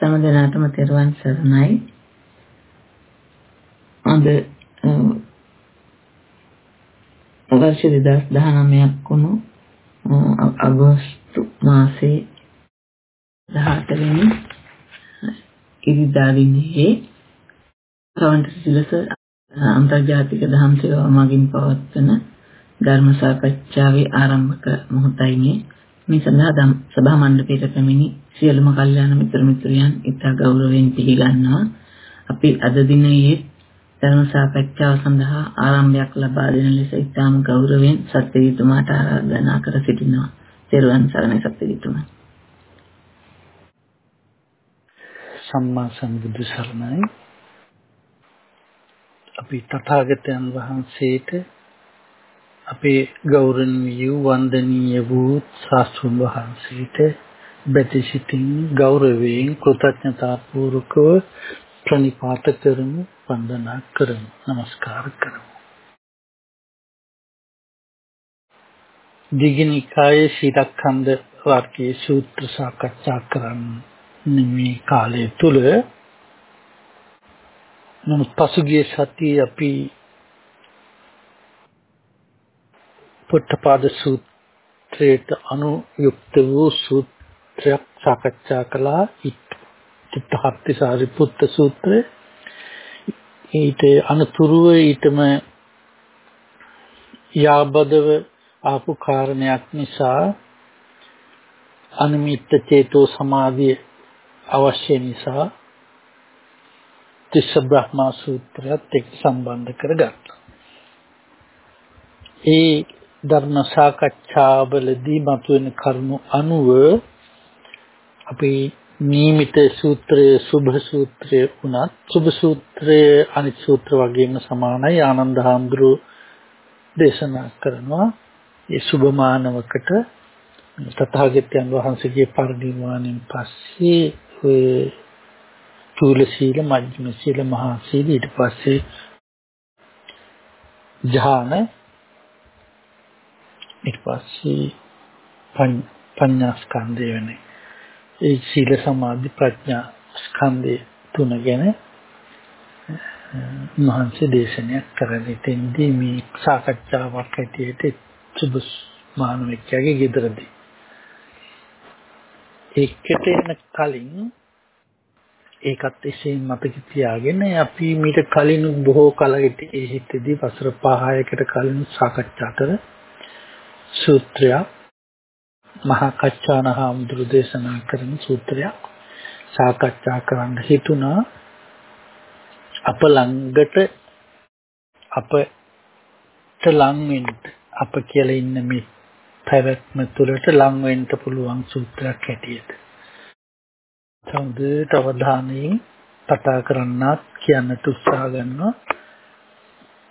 සෑම දිනකටම තෙරුවන් සරණයි. අද වර්ෂ 2019ක් වුණු අගෝස්තු මාසේ 18 වෙනි ඉරිදා දිනේ රවන්ට සිලස අන්තර්ජාතික දහම් සේවාව මගින් පවත්වන ධර්ම සාකච්ඡාවේ ආරම්භක මොහොතයි මේ මේ සඳහා සභා මණ්ඩපයට පැමිණි සියලුම කල්යාණ මිත්‍ර මිත්‍රයන් ඉතා ගෞරවයෙන් පිළිගන්නවා. අපි අද දිනයේ ධර්ම සාකච්ඡාව සඳහා ආරම්භයක් ලබා දෙන ලෙස ඉතාම ගෞරවයෙන් සත්‍යවිතුමාට ආරාධනා කර සිටිනවා. ත්වන් සරණයි සත්‍යවිතුමා. සම්මා සම්බුදු සරණයි. අපි තථාගතයන් වහන්සේට අපේ ගෞරවනීය වන්දනීය වූ ශාස්ත්‍රඥ වහන්සේට බැති සිටින් ගෞරවයෙන් කෘතඥතා පූර්වකව ප්‍රණිපාත කරමු වන්දනා කරමු নমස්කාර කරමු. දිගිනිකායේ ශීතඛණ්ඩ වර්ගයේ සූත්‍ර සාකච්ඡා කරන්න මේ කාලය තුල නමුත් පසුගිය සතියේ අපි පුට්ටපාද සූත්‍රයට අනුයුක්ත වූ සූත්‍රයක් සාකච්ඡා කළා චිත්තහත්ති සාරිපුත්ත සූත්‍රය ඊට අනුතුරුව ඊටම යාබදව ආපු කාරණයක් නිසා අනිමිත්ත චේතෝ සමාධිය අවශ්‍ය නිසා තිස්ස බ්‍රහ්මා සූත්‍රයත් එක්ක සම්බන්ධ කරගත්තා. ඒ ධර්ම සාකච්ඡාවලදී මතුවෙන කරුණු අනුව අපි නියමිත සූත්‍රයේ සුභ සූත්‍රයේ උනත් සුභ සූත්‍රයේ අනිත් සූත්‍ර වගේම සමානයි ආනන්ද හාමුදුරුව දේශනා කරනවා. ඒ සුභමානවකට තථාගතයන් වහන්සේගේ පරිනිර්වාණයෙන් පස්සේ ඔය චූල සීල මජ්ක්‍ධිම සීල මහා සීල ඊට පස්සේ ධ්‍යාන ඊට පස්සේ පඤ්ඤා ස්කන්ධය වෙන්නේ. ඒ සීල සමාධි ප්‍රඥා ස්කන්ධය තුන ගැන මහන්සි දේශනයක් කරන ඉතින්දී මේ සාකච්ඡාවක් ඇටියට සුබස් මානවිකයාගේ ගෙදරදී. ඒකට එන කලින් ඒකත් එසේ මතක තියාගෙන අපි මීට කලින් බොහෝ කලකට ඒ හිතේදී වසර 5කට කලින් සාකච්ඡා කර සූත්‍රයක්. මහා කච්චාන හාමුදුරු දේශනා කරන සූත්‍රයක්. සාකච්ඡා කරන්න හිතුණා. අප ළඟට අපට ලං වෙන්න අප කියලා ඉන්න මේ පැවැත්ම තුළට ලං වෙන්න පුළුවන් සූත්‍රයක් හැටියට. සමුදේට අවධානයෙන් කතා කරන්නත් කියන්නට උත්සාහ ගන්නවා.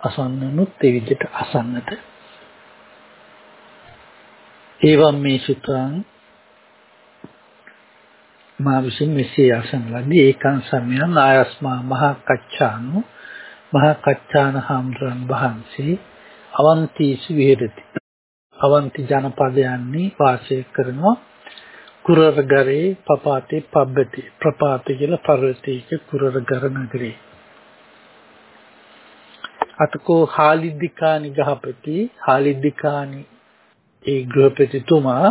අසන්නනුත් ඒ විදිහට අසන්නට. ඒවම් මේ සුත්‍රං මා විසින් මෙසේ අසන ලදී. ඒකං සමයං ආයස්මා මහා කච්චානු මහා කච්චාන හාමුදුරන් වහන්සේ අවන්තිසු විහෙරති අවන්ති ජනපදයන්හි වාසය කරනවා. කුරරගරේ පපාතේ පබ්බති ප්‍රපාතේ කියලා පර්වතයක කුරරගර නගරේ. අතකෝ හාලිද්దిකානි ගහපති. හාලිද්దిකානි ඒ ගෘහපතිතුමා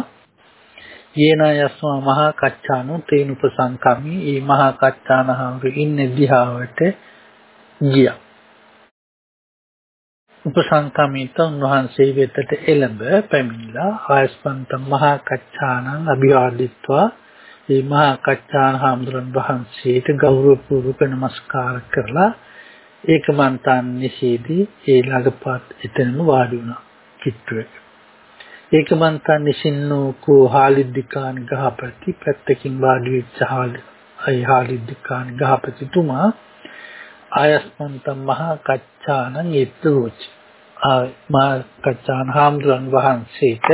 යේන යස්මා මහා කච්චානු තේන උපසංකම්මි ඒ මහා කච්චාන හාමුදුරු ඉන්නේ දිහාවට ගියා. උපසංකමිත උන්වහන්සේ වෙතට එළඹ පැමිණලා ආයස්පන්ත මහා කච්චානං අභිවාදිත්වා. මේ මහා කච්චාන හාමුදුරන් වහන්සේට ගෞරවපූර්වක නමස්කාර කරලා ඒකමන්තන් නිසීදී ඒ ළඟපත් එතනම වාඩි වුණා. කිට්ටුවේ ඒකමන්තන් නිසින්නෝ කෝ හාලිද්దిකාන් ගහපති පැත්තකින් වාඩි වෙච්ච හාලි අයි හාලිද්దిකාන් ගහපතිතුමා ආයස්මන්ත මහා කච්චානං ඊත්තුච මහා කච්චාන හාමුදුරන් වහන්සේට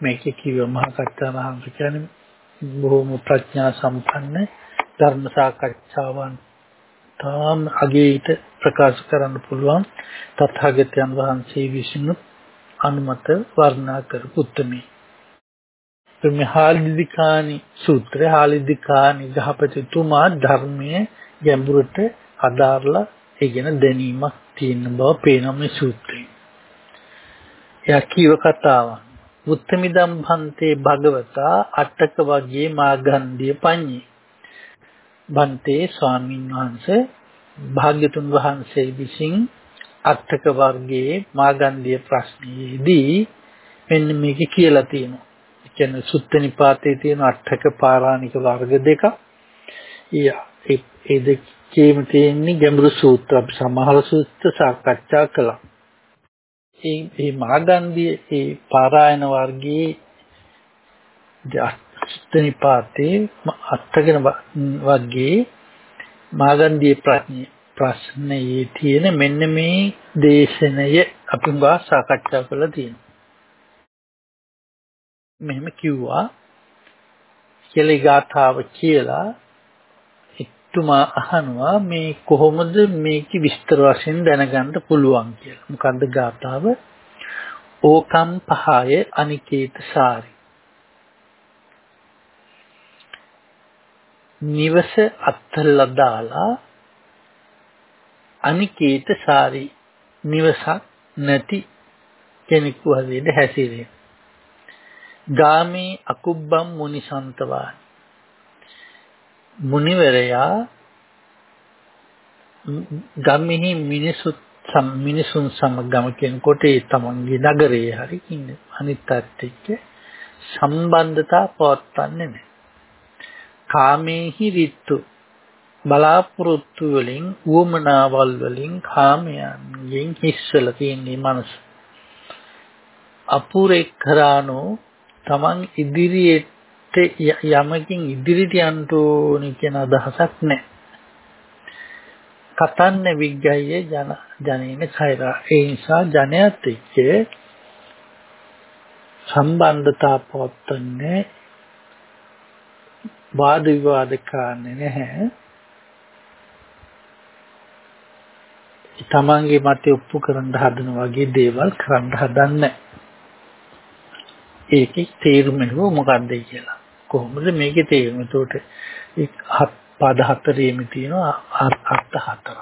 මේක කිව්ව මහා කච්චාන හාමුදුර කියන්නේ බොහොම ප්‍රඥා සම්පන්න ධර්ම සාකච්ඡාවන් තාම අගේට ප්‍රකාශ කරන්න පුළුවන්. තථාගතයන් වහන්සේ විසිනුත් අනුමත වර්ණනා කරපු උත්මේ මේ හාලිදිකානි සූත්‍රය හාලිදිකානි ගහපතිතුමා ධර්මයේ ගැඹුරට අදාරලා ඉගෙන දැනීමක් තියෙන බව පේනවා මේ සූත්‍රයෙන්. එයා කීව කතාවක්. උත්තමිදම් භන්තේ භගවතා අටක වගේ මාගන්ධිය පඤ්ඤේ. භන්තේ ස්වාමීන් වහන්සේ භාග්‍යතුන් වහන්සේ විසින් අටක වර්ගයේ මාගන්ධිය ප්‍රශ්නයේදී මෙන්න මේක කියලා තියෙනවා. ඒ කියන්නේ සුත්ත නිපාතේ තියෙන අටක පාරාණික වර්ග දෙක. ඒ ඒ දෙකේම තියෙන්නේ ගැඹුරු සූත්‍ර අපි සමහර සූත්‍ර සාකච්ඡා කළා. ඒ මේ මාගන්ධිය ඒ පාරායන වර්ගයේ සුත්ත නිපාතේ අටකන වර්ගයේ මාගන්ධිය ප්‍රඥා ප්‍රශ්නයේ තියෙන මෙන්න මේ දේශනය අපි ගා සාකච්ඡා කරලා තියෙනවා. මෙහෙම කිව්වා කියලා ගාථාව කියලා එතුමා අහනවා මේ කොහොමද මේක විස්තර වශයෙන් දැනගන්න පුළුවන් කියලා. මොකද්ද ගාථාව? ඕකම් පහය අනිකේත සාරි. නිවස අත්හල්ලා දාලා අනිකේත සාරි නිවසක් නැති කෙනෙකු හැදෙන්න හැසිරෙන. ගාමේ අකුබ්බම් මුනිසන්තවානි මුනිවරයා ගම්ෙහි මිනිසුත් මිනිසුන් සමගම කෙනකොට ඒ තමන්ගේ නගරයේ හරි ඉන්නේ අනිත් අත්ෙක්ක සම්බන්ධතා පවත්වන්නේ නැහැ. කාමේහි රිත්තු බලාපොරොත්තු වලින් උවමනාවල් වලින් කාමයන්ගෙන් හිස්සල තියෙන්නේ මනස. අපුරේ කරානෝ තමන් ඉදිරියට යමකින් ඉදිරියට යන්න ඕනේ කියන අදහසක් නැහැ. කතන්න විග්ගයේ ජන ජනේන කෛරා ඒ නිසා ජනයත් එක්ක සම්බන්ධතා පවත්න්නේ වාද විවාද කරන්නේ නැහැ. තමන්ගේ මතය ඔප්පු කරන්න හදන වගේ දේවල් කරන්න හදන්නේ ඒකේ තේරුම මොකක්ද කියලා. කොහොමද මේකේ තේරුම? ඒකට ඒ පද හතරේම තියෙනවා අර්ථ හතරක්.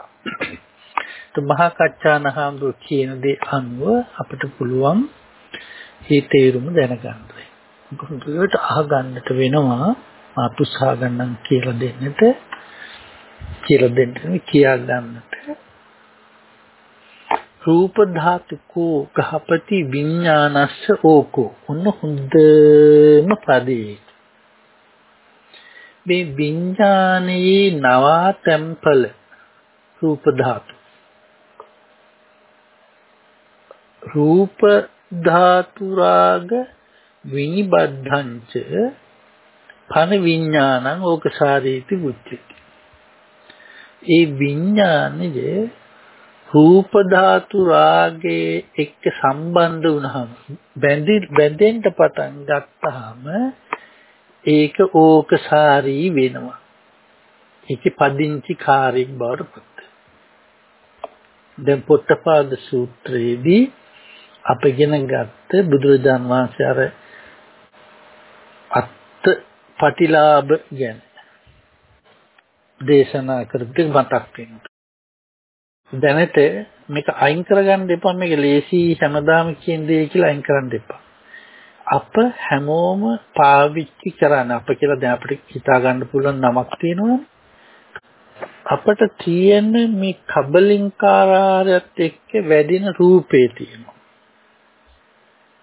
તો මහා කච්චාන හාමුදුර කියන දේ අනුව අපිට පුළුවන් මේ තේරුම දැනගන්න. මොකද අහගන්නට වෙනවා මාතුසා ගන්නම් කියලා දෙන්නට කියලා දෙන්න කියා ගන්නට රූප ධාතුකෝ ගහපති විඥානස්ස ඕකෝ. ඔන්න හොඳම පදේ. මේ විඥානයේ නවාතැම්පල රූප ධාතු. රූප ධාතු රාග විනිබද්ධංච පන විඥානං ඕකසාරීති උච්චති ඒ විඥානයේ රූප ධාතු රාගයේ එක්ක සම්බන්ධ වුණාම බැඳි බැඳෙන්න පටන් ගත්තාම ඒක ඕකසාරී වෙනවා. ඒකේ පදිංචි කාර්යයක් බවට පත් දැන් පොට්ටපාද සූත්‍රයේදී අප ඉගෙන ගත්ත බුදුරජාන් වහන්සේ අර අත් පටිලාභ ගැන දේශනා කරපු මතක් වෙනවා. දැනට මේක අයින් කරගන්න එපා මේක ලේසි හැමදාම කියන දේ කියලා අයින් කරන්න එපා. අප හැමෝම පාවිච්චි කරන්න අප කියලා දැන් අපිට හිතා ගන්න පුළුවන් නමක් තියෙනවා. අපට තියෙන මේ කබලින්කාරයත් එක්ක වැඩින රූපේ තියෙනවා.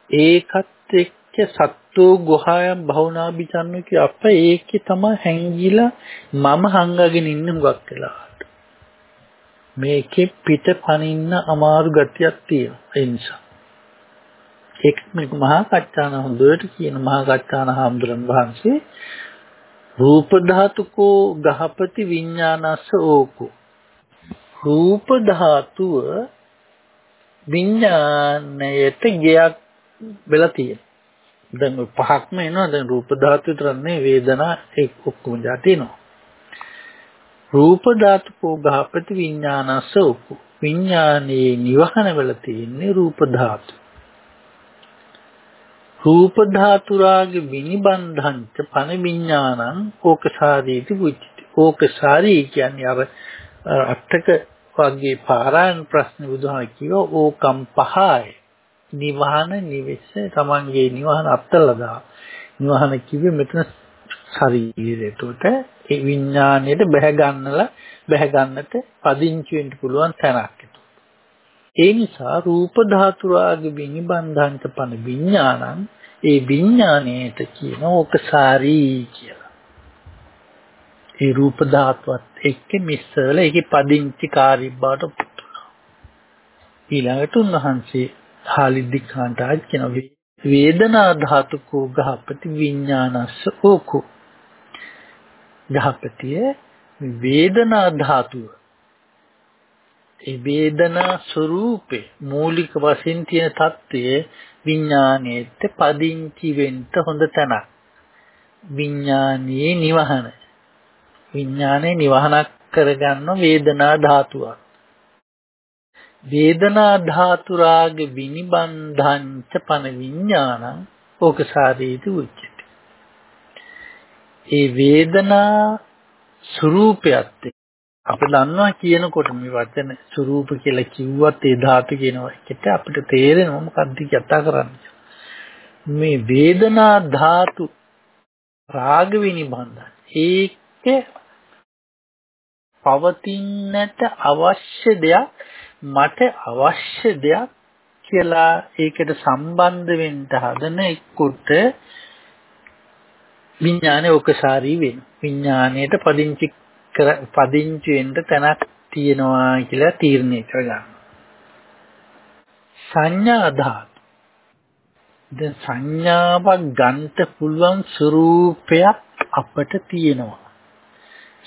ඒකත් එක්ක සත්වෝ ගොහායම් භවනාභිචන්න කිය අප ඒකේ තමයි හැංගිලා මම හංගගෙන ඉන්න හුඟක් වෙලාවට. මේකේ පිට පනින්න අමාරු ගතියක් තියෙනවා ඒ නිසා. ඒක මේ මහා කච්චාන හොඳට කියන මහා කච්චාන හාමුදුරන් වහන්සේ රූප ධාතුකෝ ගහපති විඥානස්ස ඕකෝ රූප ධාතුව විඥාණයට ගයක් වෙලා තියෙනවා. දැන් පහක්ම එනවා දැන් රූප ධාතු විතර නෙවෙයි වේදනා ඒ ඔක්කොම જાතිනවා. රූප ධාතුකෝ ගහපති විඥානස්ස ඕකෝ විඥානයේ නිවහන වෙලා තියෙන්නේ රූප ධාතු. රූප ධාතු රාග විනිබන්ධංච පන විඥානං ඕකසාරීති පුච්චති. ඕකසාරී කියන්නේ අර අටක වගේ පාරායන ප්‍රශ්න බුදුහාම කිව්වා ඕකම් පහයි. නිවහන නිවෙස තමන්ගේ නිවහන අත්තලා දා. නිවහන කිව්වේ මෙතන ශරීරයට ඒ විඥාණයට බැහැ ගන්නලා බැහැ ගන්නට පදිංචි වෙන්න පුළුවන් තැනක් ඒ නිසා රූප ධාතු රාග විනිබන්ධන්ත පන විඥානං ඒ විඥාණයට කියන ඕකසාරී කියලා. ඒ රූප ධාතුවත් එක්ක මිස්සල ඒකේ පදිංචි කාර්ය බවට පුතුලා. ඊළඟට උන්වහන්සේ හාලිද්දි කාන්තාජ් කියන වේදනා ධාතුකෝ ගහපති විඥානස්ස ඕකෝ ගහපතිය වේදනා ධාතුව ඒ වේදනා ස්වરૂපේ මූලික වශයෙන් තියෙන தත්ත්වය විඥාණයට පදිංචි වෙන්න හොඳ තැනක්. විඥානයේ නිවහන. විඥානේ නිවහනක් කරගන්න වේදනා ධාතුවක්. වේදනා ධාතු රාග විනිබන්ධංච පන විඥානං ඕකසාරීති උච්චති. ඒ වේදනා ස්වરૂපයත් අපි දන්නවා කියනකොට මේ වචන ස්වરૂප කියලා කිව්වත් ඒ ධාතු කියන එකට අපිට තේරෙනවා මොකක්ද කතා කරන්නේ. මේ වේදනා ධාතු රාග විනිබන්ධන ඒක පවතින්නට අවශ්‍ය දෙයක් මට අවශ්‍ය දෙයක් කියලා ඒකට සම්බන්ධ වෙන්න හදන එක්කොට විඥානේ ඔකසාරී වෙන. විඥාණයට පදිංචි කර පදිංචි වෙන්න තැනක් තියෙනවා කියලා තීරණය කරගන්න. සංඥා අධාතු. දැන් සංඥාවක් ගන්නට පුළුවන් ස්වરૂපයක් අපට තියෙනවා.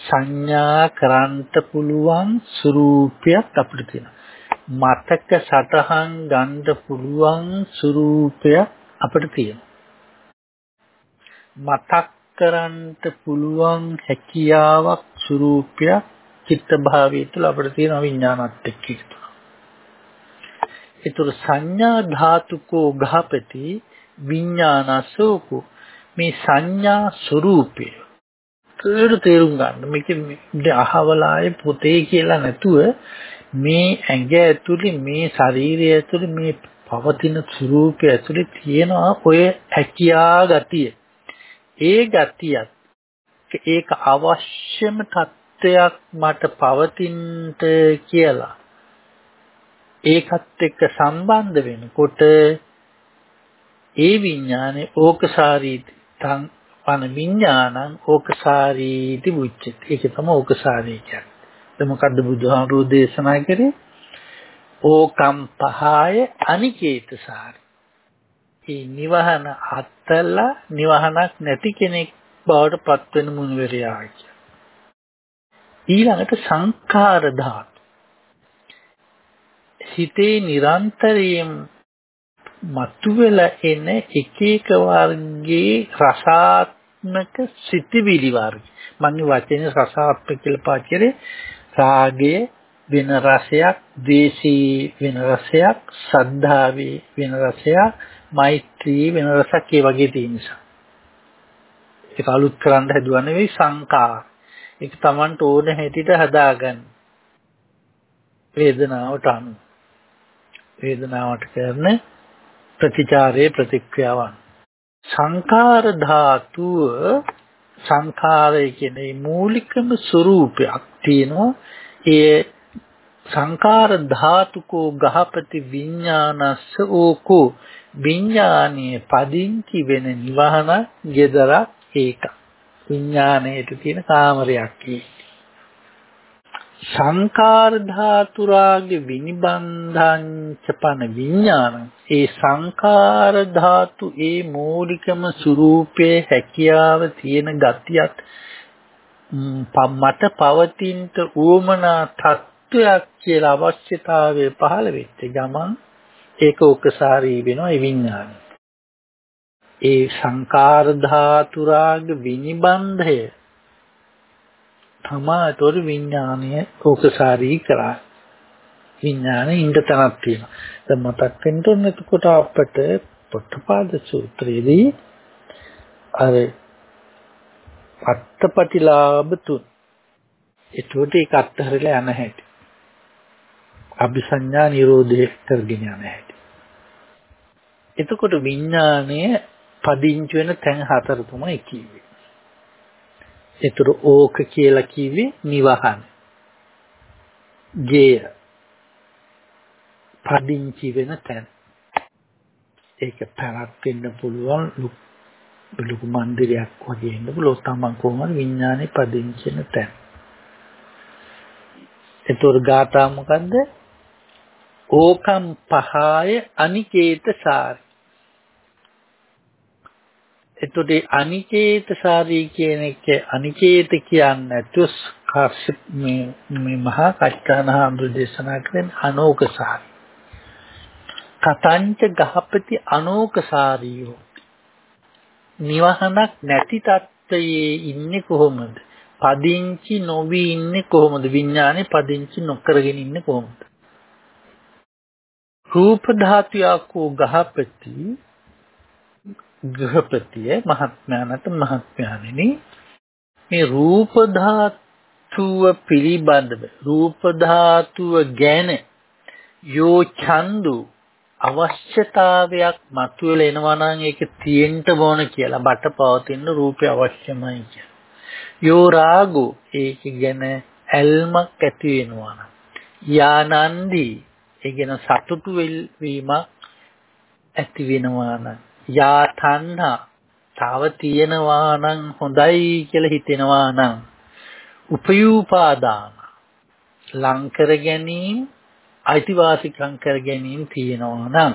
සංඥා කරන්ට පුළුවන් ස්වરૂපයක් අපිට තියෙනවා. මතක සටහන් ගන්න පුළුවන් ස්වરૂපයක් අපිට තියෙනවා. මතක් කරන්ට පුළුවන් හැකියාවක් ස්වરૂපයක් චිත්ත භාවය තුළ අපිට තියෙන විඥානත් එක්ක එකතු. ඒතර සංඥා ධාතුකෝ ඝාපති විඥානසෝකෝ මේ සංඥා ස්වરૂපය. ඒක තේරුම් ගන්න. මේක අහවලායේ පොතේ කියලා නැතුව මේ ඇඟ ඇතුලේ මේ ශරීරය ඇතුලේ මේ පවතින ස්වરૂපය ඇතුලේ තියෙන ඔය හැකියා ගතිය. ඒ ගතියත් ඒක අවශ්‍යම தත්වයක් මට පවතින්නට කියලා. ඒකත් එක්ක සම්බන්ධ වෙනකොට ඒ විඥානේ ඕකසාරීති. තං පන විඥානං ඕකසාරීති මුච්චති. ඒක තමයි ඕකසාරී කියන්නේ. දැන් මොකද්ද බුදුහාමුදුරෝ දේශනා කරේ? ඕකම් පහය අනිකේතසාරි. ඒ නිවහන අත්තලා නිවහනක් නැති කෙනෙක් බවට පත් වෙන මුනිවරයා ඊළඟට සංඛාර ධාතු. හිතේ නිරන්තරයෙන් මතුවෙලා එන එක එක වර්ගයේ රසාත්මක සිතිවිලි වර්ග. මම වචනේ රසාත්මක කියලා පාචරේ රාගය වෙන රසයක්, ද්වේෂී වෙන රසයක්, සද්ධාවේ වෙන රසයක්, මෛත්‍රී වෙන රසක් ඒ වගේ තියෙන නිසා. ඒක අලුත් කරන්න හැදුවා නෙවෙයි සංකාර. ඒක Tamanට ඕන හැටියට හදාගන්න. වේදනාවට අනුව. වේදනාවට කරන ප්‍රතිචාරයේ ප්‍රතික්‍රියාවන්. සංකාර ධාතුව සංඛාරය කියන්නේ මූලිකම ස්වરૂපයක් තියෙනවා. ඒ සංකාර ධාතුකෝ ගහපති විඥානස්ස ඕකෝ විඥානීය පදිංචි වෙන නිවහන gedara ඒක. විඥාණයට තියෙන කාමරයක් සංකාර ධාතු රාගේ විනිබන්ධං චපන විඥාන. ඒ සංකාර ධාතු ඒ මූලිකම ස්වરૂපයේ හැකියාව තියෙන ගතියත් මට පවතිනට උවමනා තත්වයක් කියලා අවශ්‍යතාවය පහළ වෙච්ච ගමන් ඒක උකසාරී වෙනවා ඒ විඥානය. ඒ සංකාර ධාතු රාග විනිබන්ධය තමාතොර විඥානය ඕකසාරී කරා. විඥානේ ඉන්න තනක් තියෙනවා. දැන් මතක් වෙන්න ඕනේ එතකොට අපට පොට්ටපාද සූත්‍රයේදී අර අත්පටිලාභ තුන. ඒකට ඒක අත්හැරලා යන හැටි. අபிසඤ්ඤා නිරෝධය කරගෙන යන හැටි. එතකොට විඥාණය පදිංචි වෙන තැන් හතර තමයි කිව්වේ. ඒතර ඕක කියලා කිව්වේ නිවහන. ගේය. පදිංචි වෙන තැන. ඒක පැරක් වෙන්න පුළුවන් ලොකු මන්දිරයක් වගේ ඉන්න පුළුවන් තමන් කොහොමද විඥානේ පදිංචි වෙන තැන. ඒතර ගාථා මොකද්ද? ඕකම් පහය අනිකේත සාරි. එතකොට අනිකේත සාරි කියන එක අනිකේත කියන්නේ නැතුව කාශ්‍යප මේ මේ මහා කච්චාන හාමුදුරු දේශනා කරන අනෝකසාරි. කතංච ගහපති අනෝකසාරියෝ නිවහනක් නැති තත්ත්වයේ ඉන්නේ කොහොමද? පදිංචි නොවි ඉන්නේ කොහොමද? විඥානේ පදිංචි නොකරගෙන ඉන්නේ කොහොමද? රූප ධාතුයකෝ ගහපති ගෘහපතිය මහත්මයාණට මහත්මයාණෙනි මේ රූප ධාතුව පිළිබඳව රූප ධාතුව ගැන යෝ ඡන්දු අවශ්‍යතාවයක් මතුවල එනවා නම් ඒක තියෙන්න ඕන කියලා බට පවතින රූපය අවශ්‍යමයි කියලා. යෝ රාගෝ ඒක ගැන ඇල්මක් ඇති වෙනවා නම් යානන්දි ඒ ගැන සතුටු වීමක් ඇති වෙනවා නම් යා තණ්හා තව තියෙනවා නම් හොඳයි කියලා හිතෙනවා නම් උපයූපාදාන ලං කර ගැනීම අයිතිවාසිකම් කර ගැනීම තියෙනවා නම්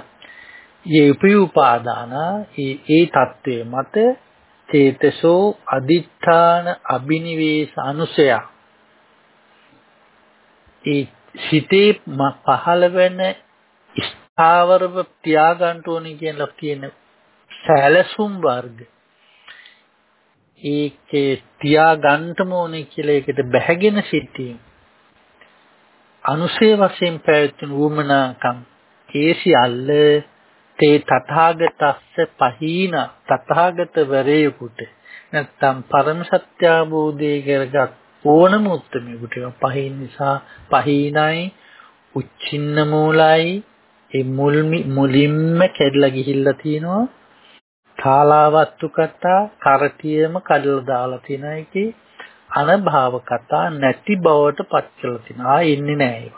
මේ උපයූපාදාන ඒ ඒ தત્ත්වයේ මත චේතසෝ අදිඨාන අබිනිවේෂ අනුසය. ඒ සිතේ පහළ වෙන ස්ථාවරව තියාගන්න ඕනේ කියලා කියන සැලසුම් වර්ග. ඒකේ තියාගන්නම ඕනේ කියලා ඒකට බැහැගෙන සිටීම අනුසේ වශයෙන් පැවතුණු වුමනාකම් ඒ සියල්ල තේ තථාගතස්ස පහීන තථාගත වරේකුට නැත්තම් පරම සත්‍ය අවබෝධය කරගත් ඕනම උත්තරමෙකුට පහින් නිසා පහිනයි උච්චින්න මූලයි ඒ මුල්මි මුලින්ම කැඩලා ගිහිල්ලා තිනවා කාලාවත්තු කතා කරතියම කඩලා දාලා තිනා එකේ අනභාව කතා නැති බවට පත් කරලා තිනා එන්නේ නැහැ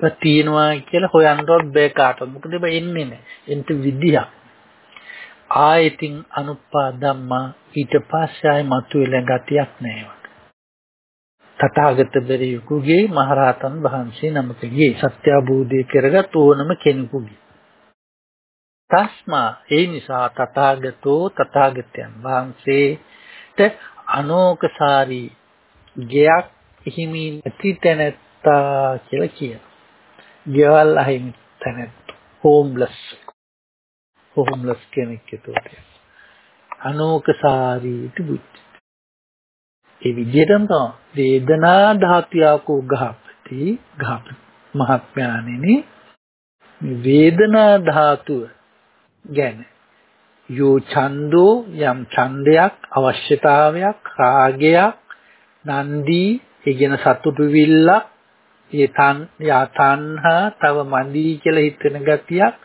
ඒක තියෙනවා කියලා හොයන්නවත් බෑ කාටවත්. මොකද බෑ එන්නේ නැහැ එන්ට විදියක් ආයතින් අනුප්පා ධම්මා ඊට පස්සේ ආයි මතුවෙලා ගතියක් නැහැ තථාගත බැරියෙකුගේ මහරහතන් වහන්සේ නමකගේ සත්‍ය අවබෝධය කරගත් ඕනම කෙනෙකුගේ. තස්මා ඒ නිසා තථාගතෝ තථාගතයන් වහන්සේට අනෝකසාරී ගයක් හිමි නැති තැනැත්තා කියලා කියනවා. ගෙවල් අහිමි තැනැත්ත හෝම්ලස් හෝම්ලස් කෙනෙක් ඒතකොට අනෝකසාරී තිබුත් ඒ විදිහටම තමයි වේදනා ධාතියකෝ ගහපති ගහපති මහත්මයාණෙනි. වේදනා ධාතුව ගැන යෝ ඡන්தோ යම් ඡන්දයක් අවශ්‍යතාවයක් රාගයක් නන්දී ඉගෙන සතුටු විල්ලක් ඒ තන් යා තණ්හා තව මන්දී කියලා හිතෙන ගතියක්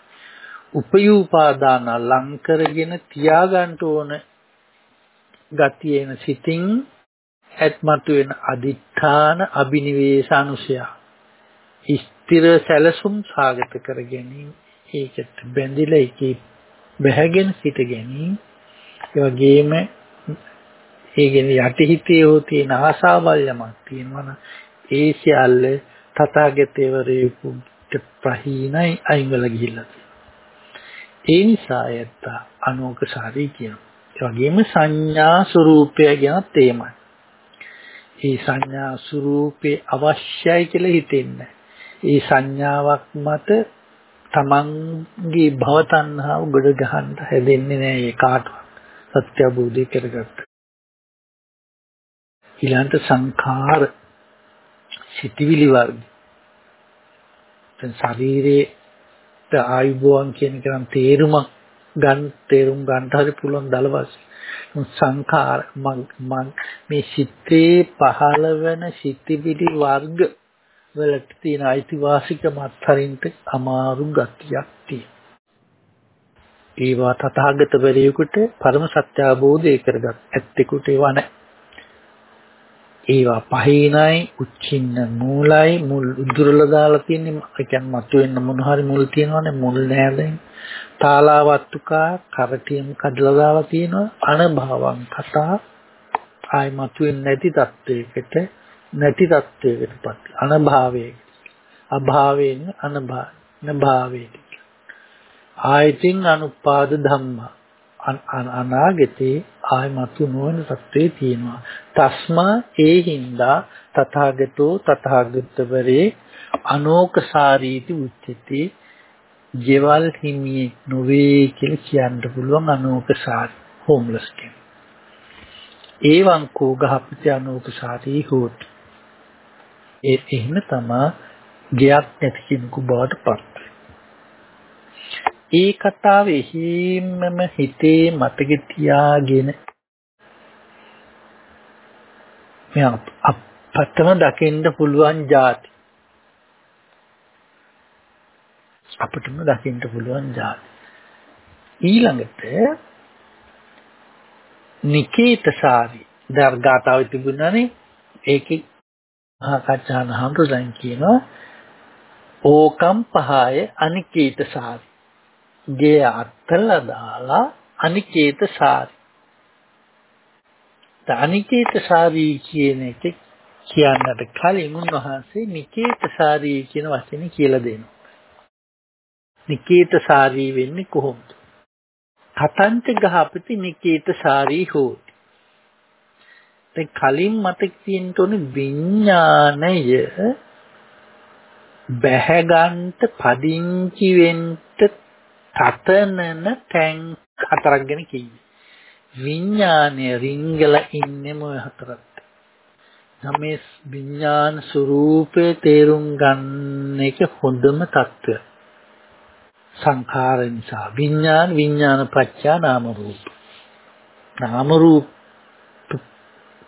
උපයූපාදාන ලං කරගෙන තියාගන්න ඕන ගතියන සිතින් ඇත්මතු වෙන අදිඨාන අබිනිවේෂ අනුසය ස්ථිර සැලසුම් සාගත කර ගැනීම ඒකට බැඳිලා ඒකේ බැහැගෙන සිට ගැනීම ඒ වගේම ඒගෙන යටිහිතේ හෝ තියෙන ආසාවල් යමක් තියෙනවා ඒ සියල්ල තථාගතේවරේකුට ප්‍රහීනයි අයින් වෙලා ගිහිල්ලා ඒ නිසා යත්ත අනෝකසාරී කියනවා. ඒ වගේම සංඥා ස්වરૂපය ගැන තේමයි. ඒ සංඥා ස්වરૂපේ අවශ්‍යයි කියලා හිතෙන්නේ. ඒ සංඥාවක් මත තමන්ගේ භව තණ්හාව ගොඩ ගහන්න හැදෙන්නේ නැහැ ඒ කාටවත්. සත්‍ය අවබෝධය කරගත්ත. ඊළඟට සංඛාර සිටිවිලි වර්ග. දැන් ශරීරයේ ආයුබෝවන් කියන එක නම් තේරුමක් ගන්න තේරුම් ගන්න හරි පුළුවන් දල වශයෙන් සංඛාර මේ සිතේ පහළ වෙන සිතිවිලි වර්ග වලට තියෙන අයිතිවාසිකමත් හරින්ට අමාරු ගතියක් තියෙනවා. ඒවා තථාගතවරයෙකුට පරම සත්‍ය අවබෝධය කරගත් ඇත්තෙකුට ඒවා නැහැ. ඒවා පහිනයි උච්චින්න මූලයි මුල් උදුරලා දාලා තියෙන්නේ. ඒ කියන්නේ මතුවෙන්න මොන හරි මුල් තියෙනවනේ මුල් නෑදෙන්. තාලාවත්තුකා කරටියම් කඩලා දාලා තියෙනවා. අනභවං කතා. ආයි මතුවෙන්නේ නැති තත්වයකට නැති තත්වයකටපත් අනභාවයේ. අභාවයෙන් අනභා නභාවයට ආයතින් අනුපාද ධම්මා. අනාගතේ ආයමතු නොවන සත්‍යේ තියෙනවා. තස්මා ඒ හින්දා තථාගතෝ තථාගතවරේ අනෝකසාරීති උච්චති. ජේවල් හිමියෙක් නොවේ කියලා කියන්න පුළුවන් අනෝකසාර හෝම්ලස් කෙනෙක්. ඒවං කෝ ගහපති අනෝකසාරී හොත්. ඒ එහෙම තමයි ගයක් නැති කෙනෙකු බවට පත් ඒ කතාව එහිමම හිතේ මතක තියාගෙන මේ අපතම දකින්න පුළුවන් જાති. අපිටම දකින්න පුළුවන් જાති. ඊළඟට නිකේතසාරි දර්ගාතාව තිබුණානේ ඒකේ ආකච්ඡාන හඳුනන කියනවා ඕකම් පහය අනිකේතසාරි ගේ අත්තලා දාලා අනිකේත සාරි. අනිකේත සාරි කියන එක කියන්නට කලින් උන්වහන්සේ නිකේත සාරි කියන වචනේ කියලා දෙනවා. නිකේත සාරි වෙන්නේ කොහොමද? කතංච ගහපති නිකේත සාරි හෝති. දැන් කලින් මතක තියෙන්න ඕනේ විඥාණය බැහැගන්ට පදිංචි වෙන්න තතනන ටැං හතරක් ගැන කියන්නේ. විඥානය රිංගල ඉන්නේ මොය හතරත්. නමේ විඥාන ස්වરૂපේ තේරුම් ගන්න එක හොඳම తত্ত্বය. සංඛාර නිසා විඥාන විඥාන පත්‍යා නාම රූප. නාම රූප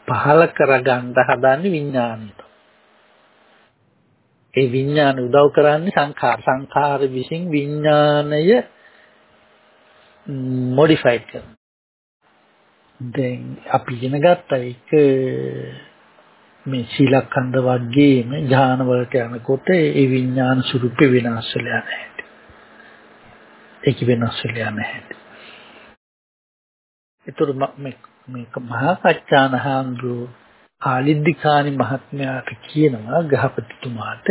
පහල කරගන්න හදන්නේ විඥානය. ඒ විඥාන උදව් කරන්නේ සංඛාර. සංඛාර විසින් විඥානය මොඩිෆයිඩ් කරනවා. දැන් අපි ඉගෙන ගත්ත එක මේ සීලකන්ද වර්ගයේම ඥාන වලට යනකොට ඒ විඥාන ස්වරූපේ වෙනස් වෙලා නැහැ. ඒක වෙනස් වෙලා නැහැ. ඒතර මේ මේක මහා කච්චානහඳු ආලිද්దిකානි මහත්මයාට කියනවා ගහපතිතුමාට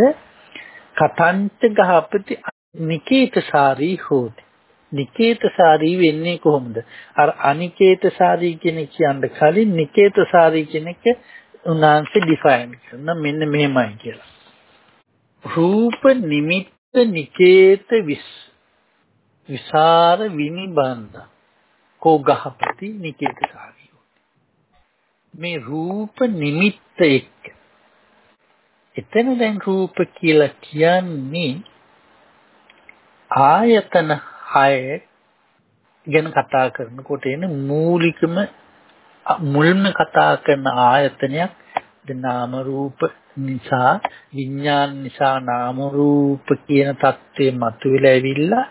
කතංච ගහපති නිකේතසාරී හෝති නිකේතසාරී වෙන්නේ කොහොමද? අර අනිකේතසාරී කෙනෙක් කියන්න කලින් නිකේතසාරී කෙනෙක් උන්වහන්සේ ඩිෆයින් කරන මෙන්න මෙහෙමයි කියලා. රූප නිමිත්ත නිකේත විස් විසර විනිබන්ධ කෝගහපති නිකේතසාරී මේ රූප නිමිත්ත එක්ක එතන දැන් රූප කියලා කියන්නේ ආයතන 6 ගැන කතා කරනකොට එන මූලිකම මුල්ම කතා කරන ආයතනයක් නාම රූප නිසා විඥාන නිසා නාම රූප කියන தත්ත්වය මතුවලා ඇවිල්ලා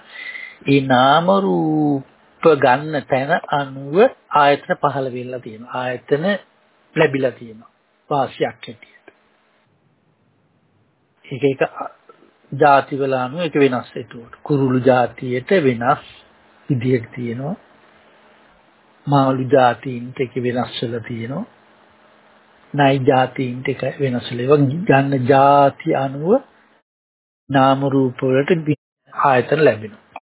ඒ නාම රූප ගන්න තැන අනුව ආයතන පහළ වෙලා තියෙනවා. ආයතන ලැබිලා තියෙනවා. වාසියක් හැටියට. ඒක එක ಜಾතිවල අනුව ඒක වෙනස් ඒතුවට. කුරුළු జాතියට වෙනස් විදියක් තියෙනවා. මාළු జాතියින්ට ඒක වෙනස් වෙලා තියෙනවා. නයි జాතියින්ට ඒක වෙනස් වෙලා. ඒවා ගන්න ಜಾති අනුව නාම රූප වලට ආයතන ලැබෙනවා.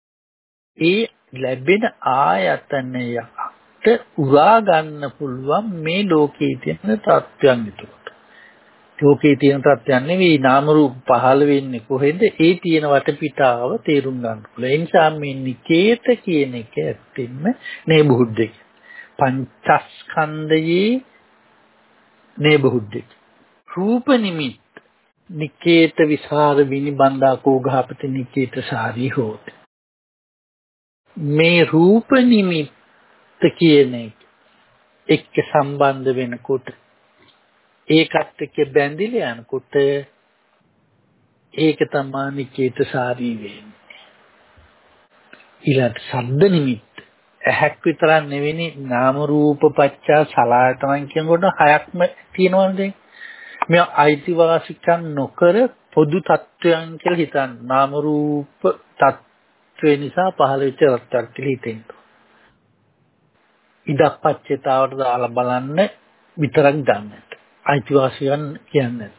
ඒ ලැබෙන ආයතනයට උරා ගන්න පුළුවන් මේ ලෝකයේ තියෙන තත්ත්වයන් විතරයි. ලෝකේ තියෙන තත්ත්වයන් නෙවෙයි නාම රූප පහළ වෙන්නේ කොහෙද? ඒ තියෙන වටපිටාව තේරුම් ගන්න පුළුවන්. ඒ නිසා මේ නිකේත කියන එක ඇත්තෙන්න නේබුද්දෙක්. පංචස්කන්ධයේ නේබුද්දෙක්. රූප නිමිත් නිකේත විසර විනිබන්දා කෝඝාපති නිකේත සාරි හෝති. මේ රූප නිමිත්ත කියන එක එක්ක සම්බන්ධ වෙනකොට ඒකත් එක්ක බැඳිලා යනකොට ඒක තමයි නිකේත සාරී වෙන්නේ ඊළඟ ශබ්ද නිමිත්ත ඇහක් විතරක් නෙවෙයි නාම රූප පච්චා සලආයතන කියනකොට හයක්ම තියෙනවනේ මේ අයිතිවාසිකම් නොකර පොදු තත්වයන් කියලා හිතන්න නාම රූප තත්වේ නිසා පහළ වෙච්ච රත්තරන් කියලා හිතෙන්න. ඉදප්පච්චේතාවට දාලා බලන්න විතරක් ගන්නට. අයිතිවාසිකම් කියන්නේ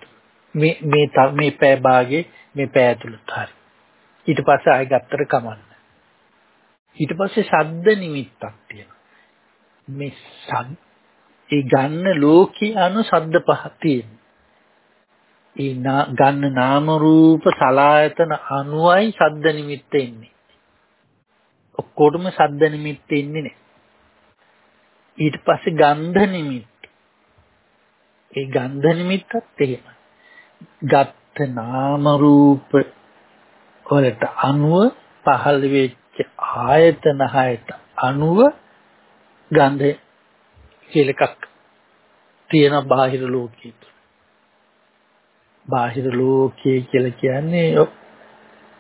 මේ මේ මේ පෑ භාගේ මේ පෑ ඇතුළත හරි. ඊට පස්සේ ආයෙ ගත්තට කමන්න. ඊට පස්සේ ශබ්ද නිමිත්තක් තියෙනවා. මේ ශබ්ද ඒ ගන්න ලෝකී අනු ශබ්ද පහ තියෙනවා. ඒ ගන්න නාම රූප සලායතන අනුවයි ශබ්ද නිමිත්ත එන්නේ. ඔක්කොටම ශබ්ද නිමිත්ත එන්නේ නැහැ. ඊට පස්සේ ගන්ධ නිමිත්ත. ඒ ගන්ධ නිමිත්තත් එහෙම. ගත්ත නාම රූප වලට අනුව පහළ වෙච්ච ආයතන හයට අනුව ගන්ධ කියලා එකක් තියෙන බාහිර ලෝකයේ. බාහිර ලෝකයේ කියලා කියන්නේ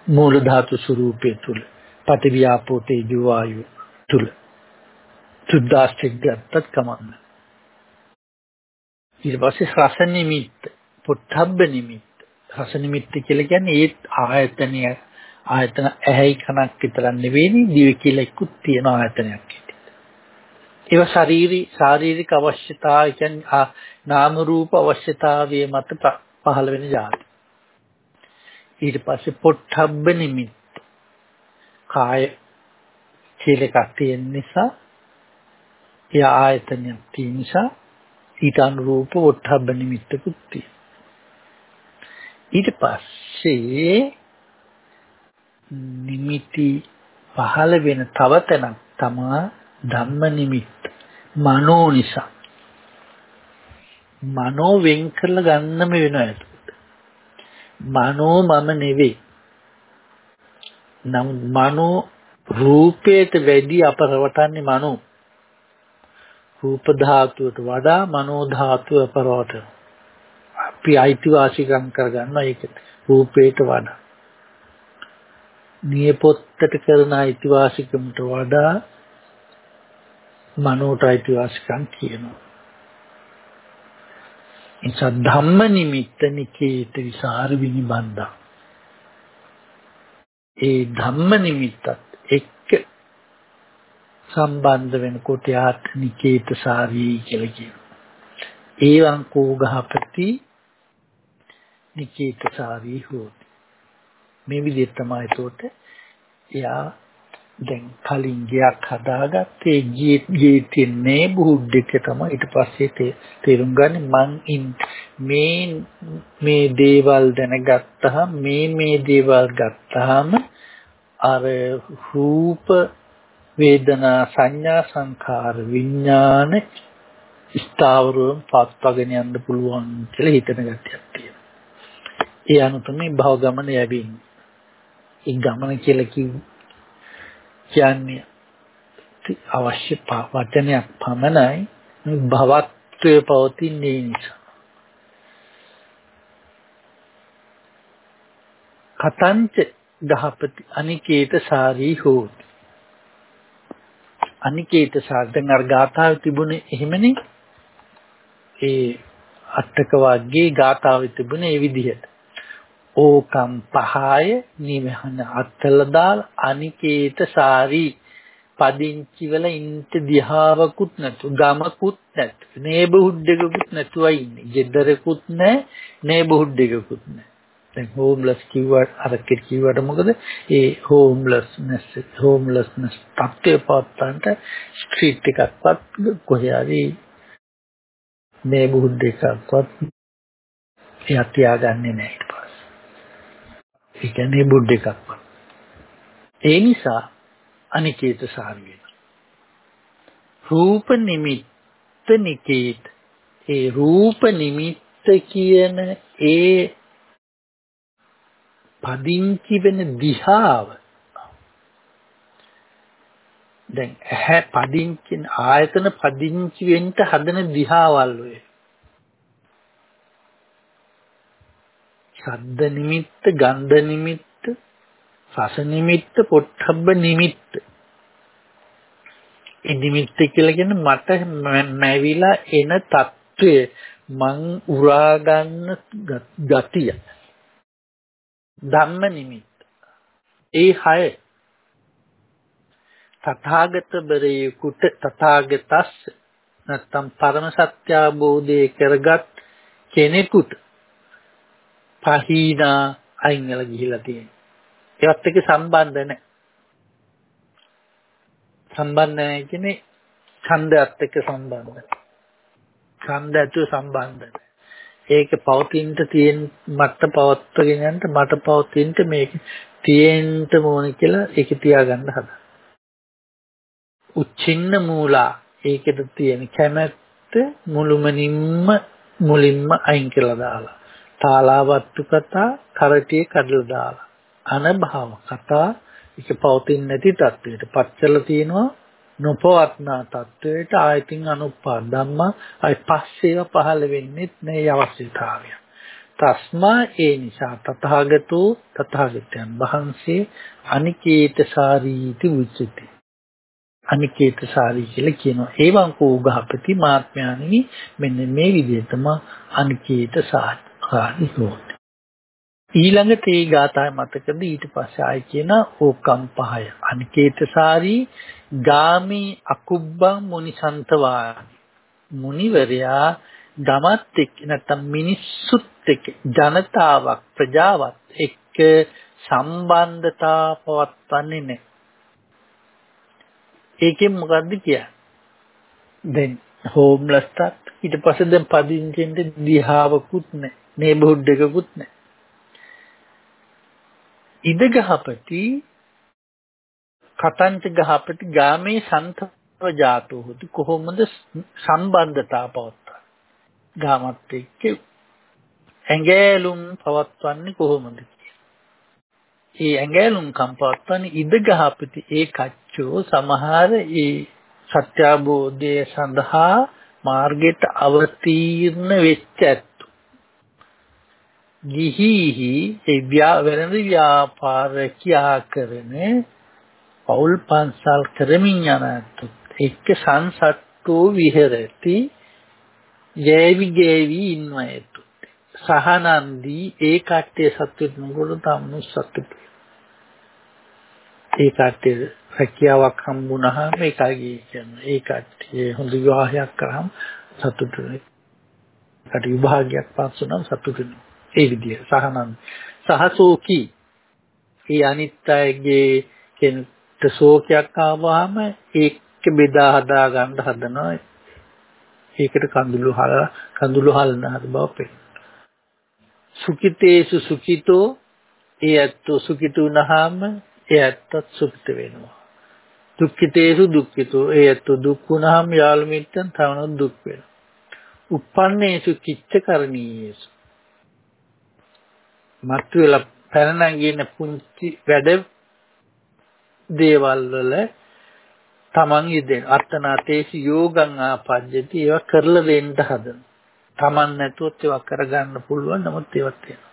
මූල ධාතු ස්වરૂපයේ තුල පටිවියාපෝ තේජෝ වායු තුල සුද්දාස්තික ගත්තත් කමන්න ඊට පස්සේ රස නිමිත්ත පුත්තබ්බ නිමිත්ත රස නිමිත්ත කියලා කියන්නේ ඒ ආයතනය ආයතන ඇහැයි කනක් විතර නෙවෙයි දිව කියලා එක්කුත් තියෙන ආයතනයක් ඒවා ශාරීරික ශාරීරික අවශ්‍යතාව කියන්නේ නාම රූප අවශ්‍යතාවයේ මත පහළ වෙන જાති. ඊට පස්සේ පොට්ටබ්බ නිමිත්ත. කාය කියලා එකක් තියෙන නිසා ඒ ආයතනයක් තියෙන නිසා ඊට අනුරූප පොට්ටබ්බ නිමිත්තකුත් තියෙනවා. ඊට පස්සේ නිමිති පහළ වෙන තව තැනක් තමා ධම්ම නිමිත්ත. මනෝ නිසා මනෝ වෙන් කරලා ගන්නම වෙනවා එතකොට. මනෝ මම නෙවෙයි. නම් මනෝ රූපයට වැඩි අපරවටන්නේ මනෝ. රූප ධාතුවට වඩා මනෝ ධාතුව අපරවට. අපි අයිතිවාසිකම් කරගන්නවා ඒකට. රූපයට වඩා. නියපොත්තට කරන අයිතිවාසිකමට වඩා මනෝට අයිතිවාසිකම් කියනවා. නිසා ධම්ම නිමිත්ත නිකේත විසර විනිබන්දා. ඒ ධම්ම නිමිත්තත් එක්ක සම්බන්ධ වෙනකොට යාත් නිකේත සාරී කියලා කියනවා. ඒවං කෝගහපති නිකේත සාරී හොති. මේ විදිහට තමයි ඒතකොට එයා දැන් කලින් ගයක් හදාගත්තේ ගීතේ නේ බුද්ධික තමයි ඊට පස්සේ තේරුම් ගන්න මං මේ මේ දේවල් දැනගත්තාම මේ මේ දේවල් ගත්තාම අර රූප වේදනා සංඥා සංඛාර විඥාන ස්ථාවරව පත්වගෙන යන්න පුළුවන් කියලා හිතන ගැටියක් තියෙනවා. ඒ අනුව තමයි භව ගමන යැවෙන්නේ. ඒ ගමන කියලා කිව්වේ කියන්නේ අවශ්‍ය වචනයක් පමණයි භවත්වයේ පවතින්නේ නිසා. කතංච ගහපති අනිකේත සාරී හෝති. අනිකේත සාර්ථක අර ගාථාවේ තිබුණේ එහෙමනේ. ඒ අටක වර්ගයේ ගාථාවේ තිබුණේ ඒ විදිහට. ඕකම් පහය නිවහන අත්තල දාල් අනිකේත සාරි. පදිංචි වල ඉන්ට දිහාවකුත් නැතු ගමකුත් නැතු. නේබහුඩ් එකකුත් නැතුවයි ඉන්නේ. ගෙදරකුත් නැහැ නේබහුඩ් එකකුත් නැහැ. දැන් හෝම්ලස් කිව්වට අර කිව්වට මොකද ඒ හෝම්ලස්නස් හෝම්ලස්නස් තත්ත්වය පවත්තන්ට ස්ට්‍රීට් එකක්වත් කොහේ හරි නේබහුඩ් එකක්වත් එයා තියාගන්නේ නැහැ ඒ කියන්නේ බුද්ධ එකක්වත්. ඒ නිසා අනිකේත සාරි වෙනවා. රූප නිමිත්ත නිකේත. ඒ රූප නිමිත්ත කියන ඒ පදිංචි වෙන දිහාව දැන් ඇහැ පදිංචි ආයතන පදිංචි වෙන්න හදන දිහාවල් ඔය. ශබ්ද නිමිත්ත ගන්ධ නිමිත්ත රස නිමිත්ත පොට්ටබ්බ නිමිත්ත. ඒ නිමිත්ත කියලා කියන්නේ මට මැවිලා එන తত্ত্বය මං උරා ගන්න ගතිය. ධම්ම නිමිත්ත. ඒ හය තථාගත බරේකුට තථාගතස් නැත්තම් පරම සත්‍ය අවබෝධය කරගත් කෙනෙකුට පහීනා අයින් වෙලා ගිහිලා තියෙනවා. ඒවත් එක්ක සම්බන්ධ නැහැ. සම්බන්ධ නැහැ කියන්නේ ඡන්දයත් එක්ක සම්බන්ධයි. ඡන්ද ඇතුළු සම්බන්ධයි. ඒක පවතින්න තියෙන මට පවත්වගෙන යන්න මට පවතින්න මේක තියෙන්න ඕන කියලා ඒක තියාගන්න හදා. උච්චින්න මූලා ඒකෙද තියෙන කැමැත්ත මුළුමනින්ම මුලින්ම අයින් කරලා දාලා. තාලාවත්තු කතා කරටියේ කඩලා දාලා. අනභව කතා ඒක පවතින්නේ නැති තත්වයට පච්චල තියෙනවා නොපවත්නා තත්වයට ආයතින් අනුප්පා ධම්මා අයි පස්සේව පහළ වෙන්නේ නැහැ අවශ්‍යතාවය. තස්මා ඒ නිසා තථාගතෝ තථාගතයන් වහන්සේ අනිකේත සාරීති උච්චති. අනිකේත සාරී කියලා කියනවා. ඒවං කෝගහපති මාත්‍යානි මෙන්න මේ විදිහටම අනිකේත සාරී හොත්. ඊළඟට ඒ ගාථාය මතකද ඊට පස්සේ ආයි කියන ඕකම් පහය අනිකේතසාරී ගාමි අකුබ්බං මුනිසන්තවා මුනිවරයා ගමත් එක්ක නැත්තම් මිනිස්සුත් එක්ක ජනතාවක් ප්‍රජාවත් එක්ක සම්බන්ධතා පවත්වන්නේ නැහැ. ඒකෙන් මොකද්ද කියන්නේ? දැන් හෝම්ලස්ටත් ඊට පස්සේ දැන් පදිංචෙන්ට දිහාවකුත් නැහැ. නේබර්හුඩ් එකකුත් නැහැ. ඉද ගහපති කතංච ගහපති ගාමේ සන්තව ජාතෝ හොති කොහොමද සම්බන්ධතා පවත්වා ගාමත් එක්ක ඇඟෑලුම් පවත්වන්නේ කොහොමද? ඒ ඇඟෑලුම් කම් පවත්වන්නේ ඉද ගහපති ඒ කච්චෝ සමහර ඒ සත්‍යාබෝධය සඳහා මාර්ගයට අවතීර්ණ වෙච්ච ගිහිහි ඒ වෙළඳ ව්‍යාපාර කියා කරන පෞල් පන්සල් කරමින් යන එක්ක සංසට්ටෝ විහෙරති. ජේවි ජේවි ඉන්නයතු සහනන්දී ඒ කට්ටිය සතුට නුගොඩ තමනු සතුට ඒ කට්ටිය හැකියාවක් හම්බුනහම ඒකයි කියන්නේ. ඒ කට්ටිය හොඳ විවාහයක් කරාම සතුට වෙනවා කට විභාගයක් පාස් වුණාම සතුට වෙනවා. ඒ විදිය. සහනන් සහසෝකී. ඒ අනිත් අයගේ කෙනෙක්ට ශෝකයක් ආවම ඒක බෙදා හදා ගන්න හදනවා. ඒකට කඳුළු හල කඳුළු හලන හද බව පෙන්නනවා. සුඛිතේසු සුඛිතෝ ඒ ඇත්තෝ සුඛිත වුණාම ඒ ඇත්තත් සුඛිත වෙනවා. දුක්ඛිතේසු දුක්ඛිතෝ ඒ ඇත්තෝ දුක් වුණාම යාළු මිත්තන් තවන දුක් වෙනවා. uppannේසු කිච්ච කරණීයේසු. මතුවලා පැන නැගින පුංචි වැඩ දේවල් වල තමන් ඉදෙන අත්තනාතේසි යෝගං ආපජ්ජති ඒවා කරලා දෙන්න හදන. තමන් නැතුවත් ඒවා කරගන්න පුළුවන් නමුත් ඒවත් වෙනවා.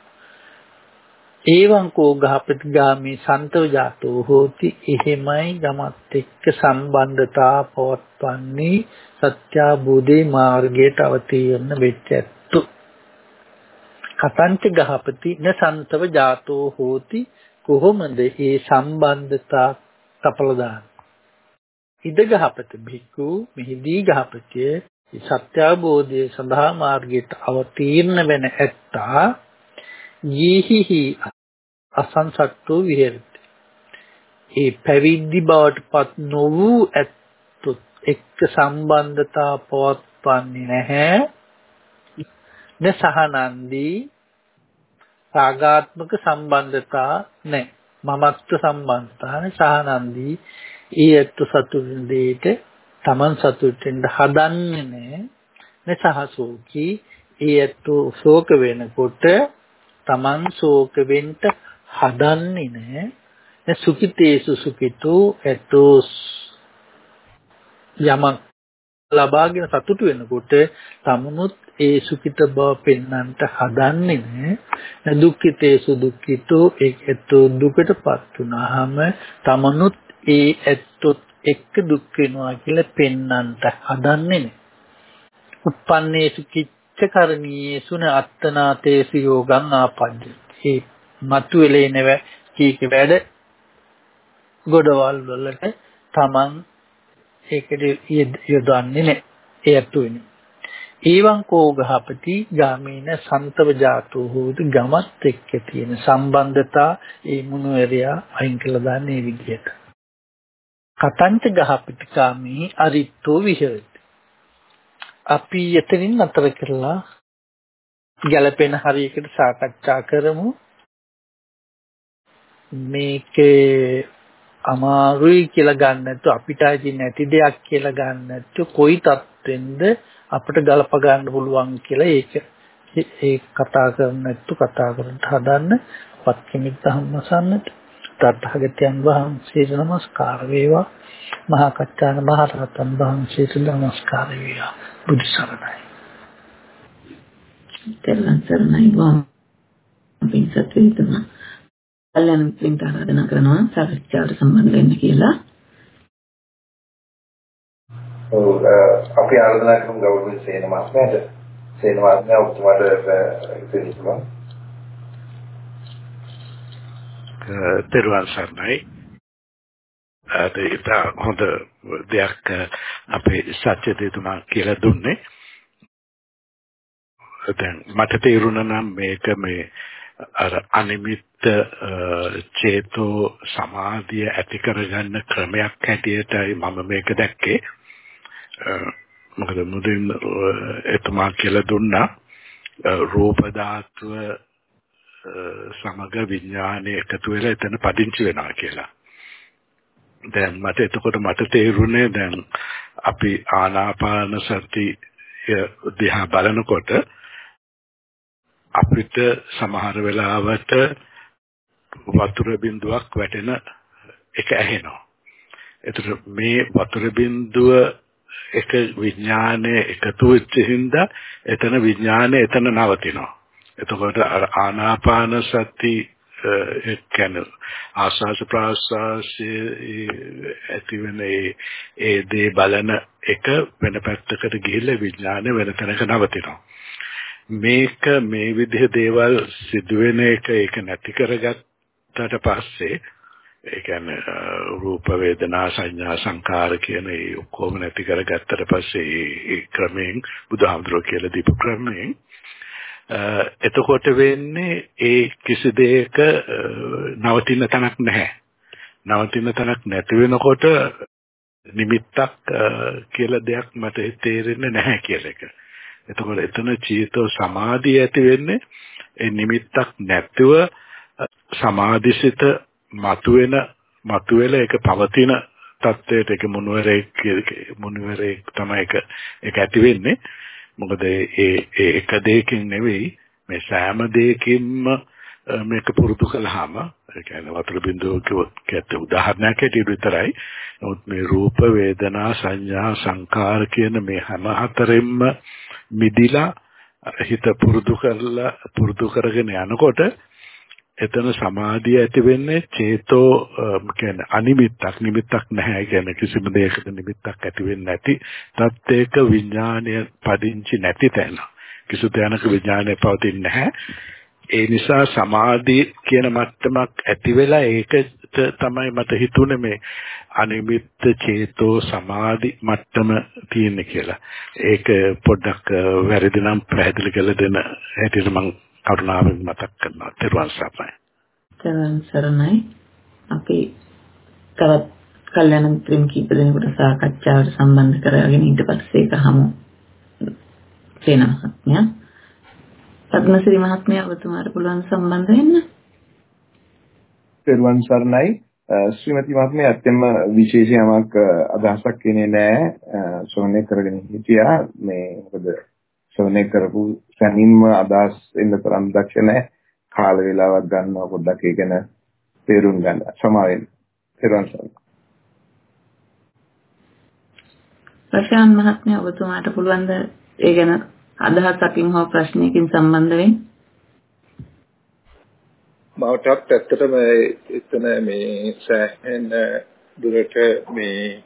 ඒවං කෝ ගහපතිගාමී සන්තව ජාතෝ හෝති එහෙමයි ගමත් එක්ක සම්බන්ධතා පවත්වන්නේ සත්‍යාබෝධේ මාර්ගයට අවතීර්ණ වෙච්ච කතංච ගහපති නසන්තව ජාතෝ හෝති කොහොමද මේ සම්බන්ධතා කපල දාන්නේ? ඉද ගහපති භික්ඛු මෙහිදී ගහපතිය සත්‍ය අවබෝධය සඳහා මාර්ගයට අවතීර්ණ වෙන ඇත්තා යීහිහි අසංසට්ඨෝ විහෙරති. ඒ පැවිදි බවට පත් නොවූ ඇත්තොත් එක්ක සම්බන්ධතා පවත්වන්නේ නැහැ. න සහනන්දී රාගාත්මක සම්බන්ධතා නැහැ. මමත්ව සම්බන්ධතාන සහනන්දී ඊ ඇත්ත සතුටින් දෙයට Taman සතුටින් හදන්නේ නැහැ. නසහසෝකී ඊ ඇත්ත ශෝක වෙනකොට Taman ශෝක වෙන්න හදන්නේ නැහැ. සුඛිතේසු සුඛිතෝ ඇතෝ යමක් ලබාගෙන සතුටු වෙනකොට තමනුත් ඒ සුඛිත බව පෙන්වන්නට හදන්නේ නැහැ. දුක්ඛිතේසු දුක්ඛිතෝ ඒකත් දුකටපත් වුනහම තමනුත් ඒ ඇත්තොත් එක්ක දුක් වෙනවා කියලා පෙන්වන්නට හදන්නේ නැහැ. uppannේසු කිච්ච කරණීයේසු න අත්තනාතේසු යෝගං ආපජ්ජ ඒ මතුවෙලේ නෙව කීක වැඩ ගොඩවල් වලට තමන් ඒකට යොදන්නේ නැහැ. ඒ අතු වෙන්නේ. ඒවං කෝ ගහපති ගාමීන සන්තව ජාතෝ හෝති ගමත් එක්ක තියෙන සම්බන්ධතා ඒ මුනුවරයා අයින් කළා දාන්නේ විදිහට. කතංච ගහපති කාමී අරිත්තෝ විහෙරති. අපි එතනින් අතර කරලා ගැළපෙන හරියකට සාකච්ඡා කරමු. මේකේ අමාරුයි කියලා ගන්න නැත්නම් අපිට ඇති නැති දෙයක් කියලා ගන්න නැත්නම් කොයි තත්ත්වෙන්ද අපිට ගලප ගන්න පුළුවන් කියලා ඒක ඒ කතා කරන්න නැත්නම් කතා කරන්න හදන්න පත්කෙනෙක් ධම්මසන්නට තථාගතයන් වහන්සේට නමස්කාර වේවා. මහා කච්චාන මහ රහතන් වහන්සේට නමස්කාර වේවා. බුදු සරණයි. තෙරුවන් සරණයි වම් පින්සත් වේතුනා කල්යන මිත්‍රින්ට ආරාධනා කරනවා සාකච්ඡාවට සම්බන්ධ වෙන්න කියලා. ඔව් අපි ආරාධනා කරමු ගෞරවනීය සේන මහත්මයාට. සේන මහත්මයා ඔබතුමාට ඉතිරි පුළුවන්. දරුවන් සර්ණයි. ඒක හොඳ දෙයක් අපේ සත්‍ය දෙතුමා කියලා දුන්නේ. දැන් මට තේරුණා නම් මේක මේ අර අනිමිත්ත චේතෝ සමාධිය ඇති කරගන්න ක්‍රමයක් හැටියටයි මම මේක දැක්කේ. මොකද මුදින් එතුමා කියලා දුන්නා රූප ධාතුව සමග විඥානය එකතු වෙලා එතන පදිංචි වෙනවා කියලා. දැන් මට එතකොට මට තේරුනේ දැන් අපි ආනාපාන සති දිහා බලනකොට අපිට සමහර වෙලාවට වතුර බිඳුවක් වැටෙන එක ඇහෙනවා. එතකොට මේ වතුර බිඳුව එක විඥානයේ එකතු වෙච්ච හින්දා එතන විඥානය එතන නවතිනවා. එතකොට ආනාපාන සති ඒ කියන්නේ ආස්වාස ප්‍රාස්වාසයේ ඇතිවෙන ඒ දේ බලන එක වෙන පැත්තකට ගිහිල්ලා විඥානය වෙන තැනක නවතිනවා. මේක මේ විදිහ දේවල් සිදුවෙන එක ඒක නැති කරගත්තට පස්සේ ඒ කියන්නේ රූප වේදනා සංඥා සංකාර කියන ඒ ඔක්කොම නැති කරගත්තට පස්සේ ඒ ක්‍රමයෙන් බුදුහාමුදුරුවෝ කියලා දීපු ක්‍රමයෙන් එතකොට වෙන්නේ ඒ කිසි දෙයක නවතින තැනක් නැහැ. නවතින තැනක් නැති වෙනකොට නිමිත්තක් කියලා දෙයක් මට තේරෙන්නේ නැහැ කියලා එක. එතකොට එතන චේතෝ සමාධිය ඇති වෙන්නේ ඒ නිමිත්තක් නැතිව සමාධිසිත මතුවෙන මතුවෙල ඒක පවතින තත්වයට ඒක මොනවරේක් මොනවරේක් තමයි ඒක ඒක ඇති වෙන්නේ. මොකද ඒ ඒ එක දෙයකින් නෙවෙයි මේ සෑම දෙයකින්ම මේක පුරුදු කළාම ඒ කියන්නේ වතුර බින්දුව කිව්වත් උදාහරණයක් ඇටියට විතරයි. නමුත් මේ රූප වේදනා සංඥා සංකාර කියන මේ හැම හතරෙන්ම මිදිලා හිත පුරුදු කරලා පුරුදු කරගෙන යනකොට එතන සමාධිය ඇති වෙන්නේ චේතෝ කියන්නේ අනිමිත්තක් නිමිත්තක් නැහැ. කියන්නේ කිසිම දෙයකට නිමිත්තක් ඇති වෙන්නේ නැති තත්ත්වයක විඥානය පදිංචි නැති තැන. කිසි තැනක විඥානය පවතින්නේ නැහැ. ඒ නිසා සමාධි කියන මට්ටමක් ඇති වෙලා ඒකට තමයි මට හිතුනේ මේ අනිමිත්ත චේතෝ සමාධි මට්ටම තියෙන්නේ කියලා. ඒක පොඩ්ඩක් වැරදි නම් පැහැදිලි කරලා දෙන්න හැටියට මම කරුණාවෙන් මතක් කරනවා. ත්වන් සරණයි. ත්වන් සරණයි. අපි තවත් කල්යනා මිත්‍රන් කීප දෙනෙකුට සාකච්ඡාවට සම්බන්ධ කරගෙන ඊට පස්සේ ඒක හමු. සේනමහත්මයා පద్මසිරි මහත්මයා ඔබතුමාට පුළුවන් සම්බන්ධ වෙන්න. පෙරවන් සරණයි. ශ්‍රීමති මහත්මිය ඇත්තෙන්ම විශේෂ යමක් අදහසක් කියන්නේ නැහැ. ශ්‍රවණය කරගෙන හිටියා. මේ මොකද ශ්‍රවණය කරපු සැනින්ම අදහස් එන්න තරම් දක්ෂ නැහැ. කාල වේලාවක් ගන්නවා පොඩ්ඩක් ඒ ගැන තේරුම් ගන්න. සමාවෙන්න. පෙරවන් සරණයි. ප්‍රශාන්ත් මහත්මයා ඔබතුමාට පුළුවන් ද ඒ ගැන අදහසකින් හෝ ප්‍රශ්නයකින් සම්බන්ධ වෙන්න? මවටත් ඇත්තටම එතන මේ සෑහෙන දුරට මේ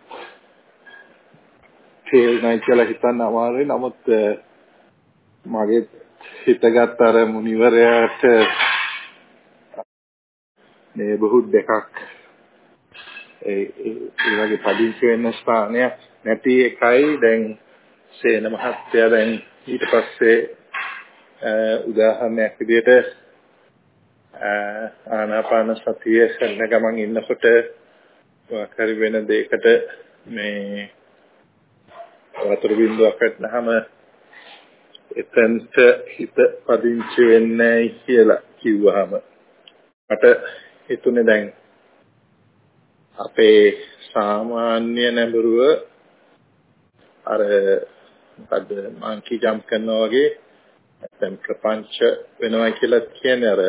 තේරුණයි කියලා හිතන්න අමාරුයි. නමුත් මගේ හිතගත් අර මුනිවරයාට මේ බොහෝ දෙකක් ඒ ඒ වගේ පදිංචි වෙන්න ස්ථානයක් නැති එකයි දැන් සේන මහත්තයා දැන් ඊට පස්සේ උදාහරණයක් විදිහට ආනාපාන සතිය කරන ගමන් ඉන්නකොට වාකරි වෙන දෙයකට මේ වතුර බින්දුවක් වැටෙනහම එතනට හිත පදිංචි වෙන්නේ කියලා කිව්වහම මට හිතුනේ දැන් අපේ සාමාන්‍ය නැඹුරුව අර මොකද්ද? මංකි ජම්ප් කරනවා වගේ නැත්නම් ප්‍රපංච වෙනවා කියලා කියන්නේ අර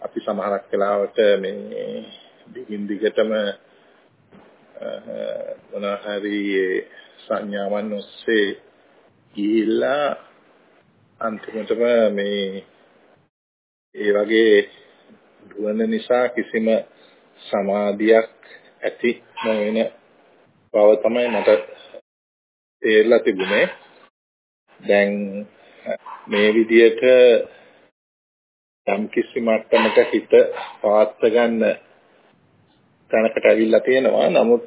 අපි සමහරක් වෙලාවට මේ දිගින් දිගටම මොන හරි සංඥාවන් ඔස්සේ ගිහිල්ලා අන්තිමටම මේ ඒ වගේ දුවන නිසා කිසිම සමාධියක් ඇති නොවන බව තමයි මට තේරලා තිබුණේ. දැන් මේ විදියට යම් කිසි මට්ටමක හිත පවත්ව ගන්න තැනකට ඇවිල්ලා තියෙනවා. නමුත්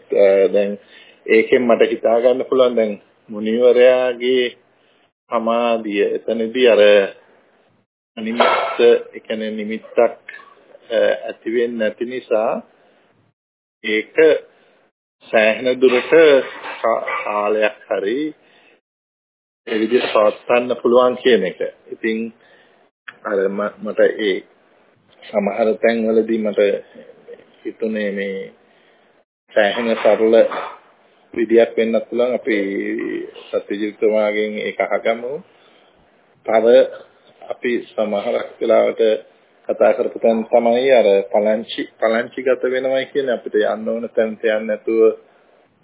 දැන් ඒකෙන් මට හිතා ගන්න පුළුවන් දැන් මුනිවරයාගේ සමාධිය එතනදී අර නිමිත්ත ඒ කියන්නේ නිමිත්තක් ඇති වෙන්නේ නැති නිසා ඒක සෑහෙන දුරට කාලයක් හරි ඒ විදිහට පවත්වන්න පුළුවන් කියන එක. ඉතින් අර මට ඒ සමහර තැන්වලදී මට හිතුනේ මේ සෑහෙන සරල විදියක් වෙන්නත් පුළුවන් අපි සත්‍යජිත්තුමාගෙන් ඒක අහගමු. තව අපි සමහරක් වෙලාවට කතා කරපු තැන තමයි අර පලංචි පලංචිගත වෙනවයි කියන්නේ අපිට යන්න ඕන තැනට යන්න නැතුව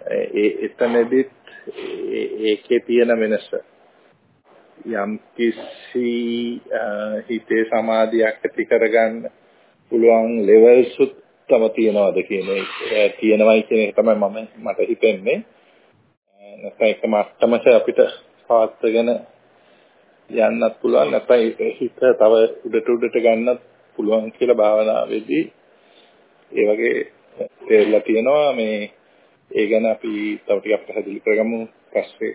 ඒ එතනදිත් ඒකේ තියෙන වෙනස. යම් කිසි හිතේ සමාධියක් ඇති කරගන්න පුළුවන් ලෙවල්ස් තම තියනවාද කියන එක තියෙනවයි කියන එක තමයි මම මට හිතෙන්නේ. නැත්නම් එක මට්ටමක අපිට පවත්වාගෙන යන්නත් පුළුවන්. නැත්නම් හිත තව උඩට උඩට ගන්නත් පුළුවන් කියලා භාවනාවේදී ඒ වගේ තේරලා තියෙනවා. මේ ඒ ගැන අපි තව ටිකක් පැහැදිලි කරගමු පස්සේ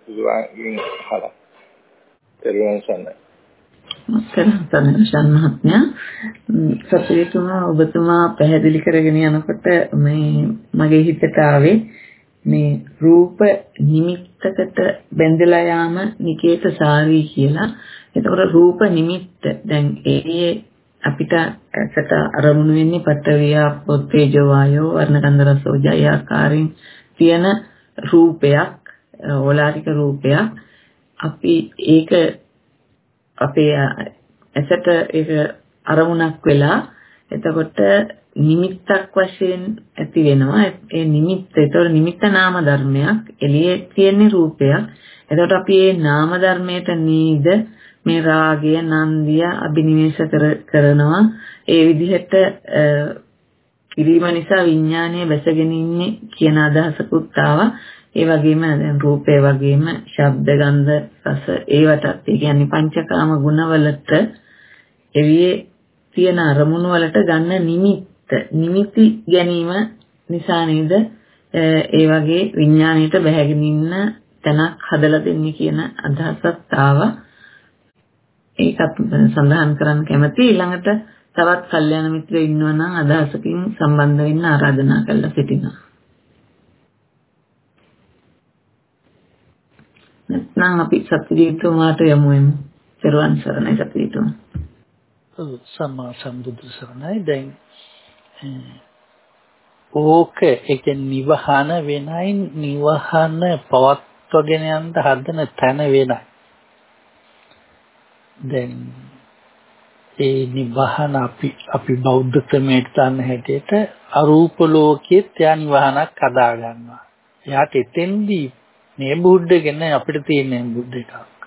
පුදුරාගෙන් අහලා තේරුම් ගන්න. සරසන මහත්මයා සත්‍යතුමා ඔබතුමා පැහැදිලි කරගෙන යනකොට මේ මගේ හිතට ආවේ මේ රූප නිමිත්තකට බැඳලා යාම නිකේත සාරී කියලා. එතකොට රූප නිමිත්ත දැන් ඒ අපිට ඇසට අරමුණු වෙන්නේ පඨවිය පොත්තේජෝ වායෝ වර්ණකන්ද රසෝජය ආකාරයෙන් තියෙන රූපයක් ඕලාරික රූපයක්. අපි ඒක අපේ ඇසට ඒක අරමුණක් වෙලා එතකොට නිමිත්තක් වශයෙන් ඇති වෙනවා. ඒ නිමිත්ත ඒතකොට නිමිත්ත නාම ධර්මයක් එළියේ තියෙන රූපයක්. එතකොට අපි මේ නාම ධර්මයට නේද මේ රාගය නන්දිය අභිනිවේෂ කරනවා. ඒ විදිහට කිරීම නිසා විඥානය බැසගෙන ඉන්නේ කියන අදහසකුත් ආවා. ඒ වගේම දැන් රූපේ වගේම ශබ්ද ගන්ධ රස ඒවටත් ඒ කියන්නේ පංචකාම ගුණවලට එවියේ තියෙන අරමුණු වලට ගන්න නිමිත්ත නිමිති ගැනීම නිසා නේද? ඒ වගේ විඥාණයට බැහැගෙන ඉන්න තැනක් හදලා දෙන්නේ කියන අදහසක් ආවා. ඒකත් සඳහන් කරන්න කැමතියි ඊළඟට තවත් කල්යාණ මිත්‍රයෝ ඉන්නවා නම් අදහසකින් සම්බන්ධ වෙන්න ආරාධනා කරලා සිටිනවා. නැත්නම් අපි සත්‍යජීතුමාට යමු එමු. පෙරවන් සරණයි සත්‍යජීතුමා. සම්මා සම්බුදු සරණයි දැන් ඕක ඒක නිවහන වෙනයි නිවහන පවත්වගෙන යන්න හදන තැන වෙනයි දැන් ඒ නිවහන අපි අපි බෞද්ධ ක්‍රමයට ගන්න හැටියට අරූප ලෝකයේ ත්‍යා නිවහනක් හදා ගන්නවා. එයාට එතෙන්දී මේ බුද්ධ කියන්නේ අපිට තියෙන බුද්ධ එකක්.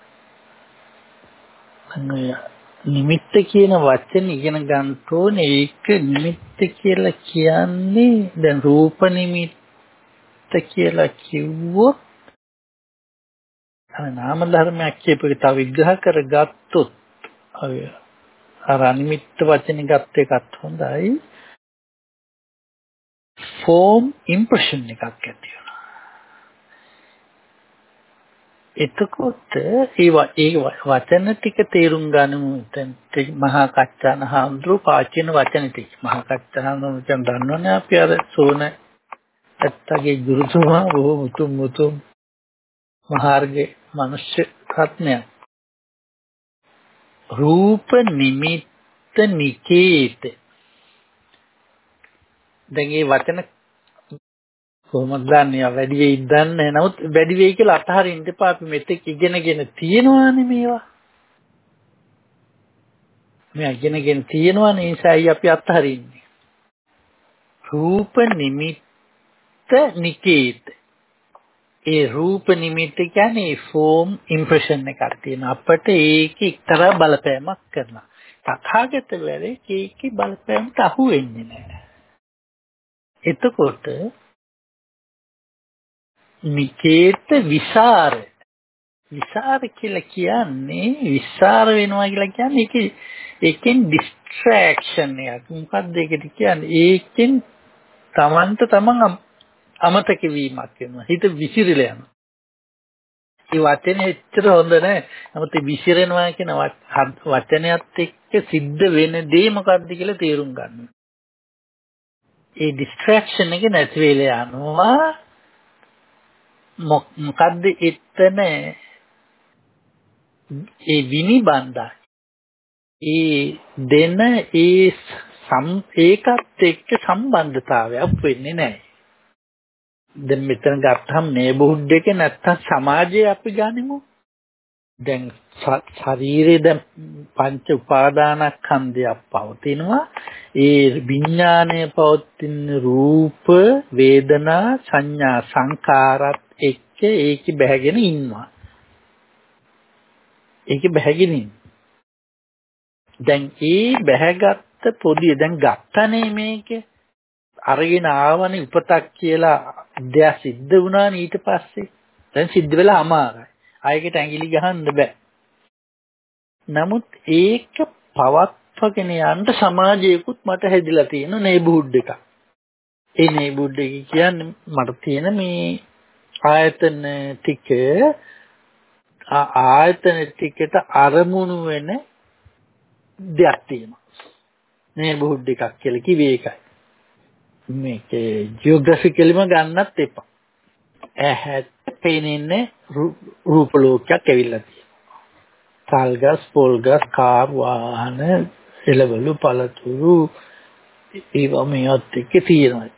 නිමිත්ත කියන වචනේ ඉගෙන ගන්න ඕනේ ඒක නිමිත්ත කියලා කියන්නේ දැන් රූප නිමිත්ත කියලා කිව්වොත් අර නාම ධර්මයක් කියපේක තව විග්‍රහ කරගත්තොත් අර අනිමිත්ත වචනේ ගත්ත එකත් හොඳයි. ෆෝම් ඉම්ප්‍රෙෂන් එකක් ඇති වෙනවා. එතකොට ඒ ඒ වචන ටික තේරුම් ගන්නමු දැන් මහා කච්චාන හාමුදුරුවෝ පාචින වචන ටික. මහා කච්චාන හාමුදුරුවෝ දන්නවනේ අපි අර සෝන ඇත්තගේ ගුරුතුමා බොහෝ මුතුම් මුතුම් මහාර්ගේ මිනිස්්‍ය රත්නය රූප නිමිත්ත නිකේත. දැන් මේ වචන කොහොමද දන්නේ? වැඩි වෙයි දන්නේ නමුත් වැඩි වෙයි කියලා අතහරින්න එපා. අපි මෙතෙක් ඉගෙනගෙන තියෙනවානේ මේවා. මේ ඉගෙනගෙන තියෙනවානේ ඒ නිසායි අපි අතහරින්නේ. රූප නිමිත්ත නිකේත. ඒ රූප නිමිත්ත කියන්නේ ෆෝම් ඉම්ප්‍රෙෂන් එකක් තියෙන අපිට ඒක එක්තරා බලපෑමක් කරනවා. තථාගත වෙලේ ඒකේ බලපෑමට අහු වෙන්නේ නැහැ. එතකොට නිකේත විසර. විසර කියලා කියන්නේ විසර වෙනවා කියලා කියන්නේ ඒක ඒකෙන් ඩිස්ට්‍රැක්ෂන් එකක්. මොකක්ද ඒකට කියන්නේ? ඒකෙන් තමන්ට තමන් අමතක වීමක් වෙනවා. හිත විසිරලා යනවා. ඒ වචනේ එච්චර හොඳ නැහැ නමුත් විසිරෙනවා කියන වචනයත් එක්ක සිද්ධ වෙන දේ මොකක්ද කියලා තේරුම් ගන්න. ඒ ඩිස්ට්‍රැක්ෂන් එක නැති වෙලා යනවා. මොකද්ද එතන ඒ විනිබන්ධය ඒ දෙන ඒ සම් ඒකත් එක්ක සම්බන්ධතාවයක් වෙන්නේ නැහැ. දැන් මෙතන ගත්තහම නේබුඩ් එක නැත්තම් සමාජයේ අපි ගනිමු. දැන් ශරීරයේ දැන් පංච උපාදානස්කන්ධයක් පවතිනවා. ඒ විඥාණය පවතින රූප, වේදනා, සංඥා, සංකාරත් එක්ක ඒක බැහැගෙන ඉන්නවා. ඒක බැහැගෙන දැන් ඒ බැහැගත්ත පොදිය දැන් ගත්තනේ මේකේ අරගෙන ආවනේ උපතක් කියලා දෙයක් සිද්ධ වුණානේ ඊට පස්සේ දැන් සිද්ධ වෙලා අමාරයි ආයෙකට ඇඟිලි ගහන්න බෑ නමුත් ඒක පවත්වගෙන යන්න සමාජයකුත් මට හැදිලා තියෙන නේබුඩ් එකක් ඒ නේබුඩ් එක කියන්නේ මට තියෙන මේ ආයතන ටික ආයතන ටිකට අරමුණු වෙන දෙයක් තියෙනවා. මේ බුද්ධ එකක් කියලා කිව්වේ ඒකයි. මේක ජියෝග්‍රැෆිකලිම ගන්නත් එපා. ඇහැට පේන්නේ රූප ලෝකයක් ඇවිල්ලා තියෙනවා. තල්ගස්, පොල්ගස්, කාර් වාහන, එළවලු, පළතුරු ඒවා මේවත් එක්ක තියෙනවා.